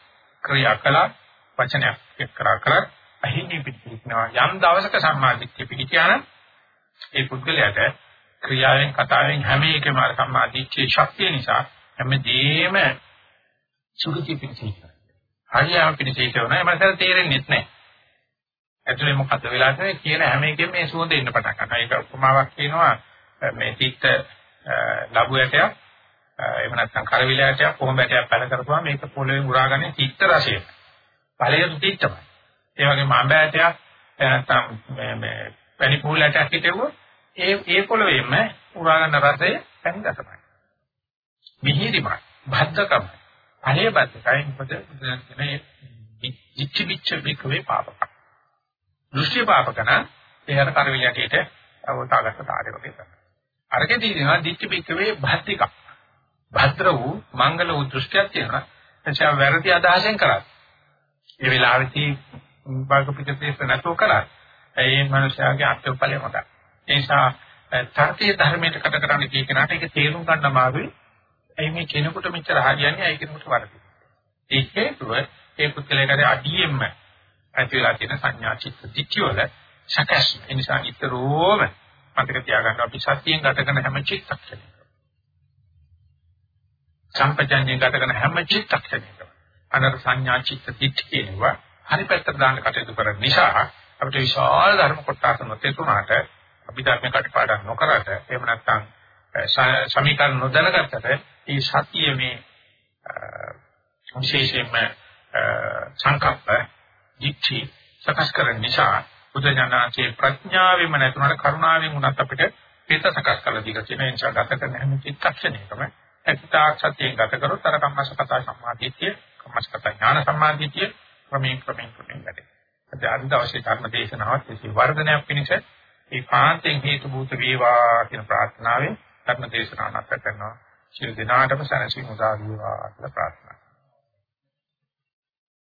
[SPEAKER 1] ක්‍රියා කළා වචනයක් එක්කරා කරත් අහිමි පිටිනවා යම් දවසක සම්මාදිට්ඨිය පිටියානම් ඒ පුද්ගලයාට ක්‍රියාවෙන් කතාවෙන් හැම එකම අර සම්මාදිට්ඨියේ ශක්තිය නිසා හැමදේම සුගති පිටිනවා. හරියම පිටිනවා නෑ මට තේරෙන්නේ නැහැ. ඇතුලේ මොකද්ද වෙලා තියෙන්නේ කියන හැම එකෙම මේ සුවඳ එන්න පටන් ගන්නවා. ඒක උපමාවක් කියනවා මේ තිත්ත ලැබු ඇටයක් එහෙම නැත්නම් කරවිල ඇටයක් කොහොම ඇටයක් පැල කරපුවාම මේක පොළවේ උරාගන්නේ තිත්ත රසය. ඵලයේ තිත්තමයි. ඒ වගේම අඹ ඇටයක් නැත්නම් මේ මේ පැණි පූල් ඇටයක් හිටෙව්වොත් ඒ ඒ පොළවේම උරාගන්න රසය පැණි රසමයි. මිහිරිමයි, භද්දකමයි. ඵලයේ භද්දකයි මොකද මේ ඉච්ච පිච්ච බිකවේ පාපක. දෘෂ්ටි පාපකන ඒ අර කරවිල ඇටේට අවතාගත තාරේ වගේ තමයි. අරකේ තියෙනවා දිච්ච බිකවේ භද්දිකක්. භද්‍ර වූ මංගල වූ දෘෂ්ටියක් තියෙනවා. එනිසා වැරදි අදහසෙන් කරා. ඒ වෙලාවෙදී භාග පිටතේස නැතෝ කරා. ඒ මනුෂයාගේ අත්‍යවපලය හොඳයි. ඒ නිසා තර්කයේ ධර්මයට කට කරන්නේ කිය කෙනාට ඒක තේරුම් ගන්න අමාරුයි. එයි මේ කෙනෙකුට මෙච්චර හරියන්නේ අයි කෙනෙකුට වරදි. ඒ හේතුව ඒ පුත්කලේකට අඩියෙම ඇතිලා තියෙන සංඥා චිත්ත දිට්ඨිය වල සකස්. ඒ නිසා ඊතරෝම මතක තියාගන්න අපි සතියෙන් ගත කරන හැම චිත්තක්ෂණයකම. සම්පජඤ්ඤයෙන් ගත කරන හැම චිත්තක්ෂණයකම. අනර සංඥා චිත්ත දිට්ඨිය කියනවා. හරි පැත්තට දාන්න කටයුතු කරන නිසා අපිට විශාල ධර්ම කොටස නොතේරුණාට අපි ධර්ම කටපාඩම් නොකරට එහෙම නැත්නම් සමීකරණ නොදැනගත්තට මේ සතිය මේ විශේෂයෙන්ම සංකප්ප දිට්ඨි සකස් කරන නිසා බුදුජානකේ ප්‍රඥාවෙම නැතුණාට කරුණාවෙන් උනත් අපිට පිට සකස් කරලා දීලා තියෙන නිසා ගත කරන හැම චිත්තක්ෂණයකම ඇත්තාක් සත්‍යයෙන් ගත කරොත් අර කම්මසකතා සම්මාදිටිය කම්මසකතා ඥාන සම්මාදිටිය ක්‍රමයෙන් ක්‍රමයෙන් ක්‍රමයෙන් වැඩේ. අද අද දවසේ ධර්ම දේශනාවත් ඒ වර්ධනයක් පිණිස ඒ පාන්තෙන් හේතු භූත වේවා කියන ප්‍රාර්ථනාවෙන් ධර්ම දේශනාවක් කරනවා. සියලු දෙනාටම සැනසීම උදා වේවා කියලා ප්‍රාර්ථනා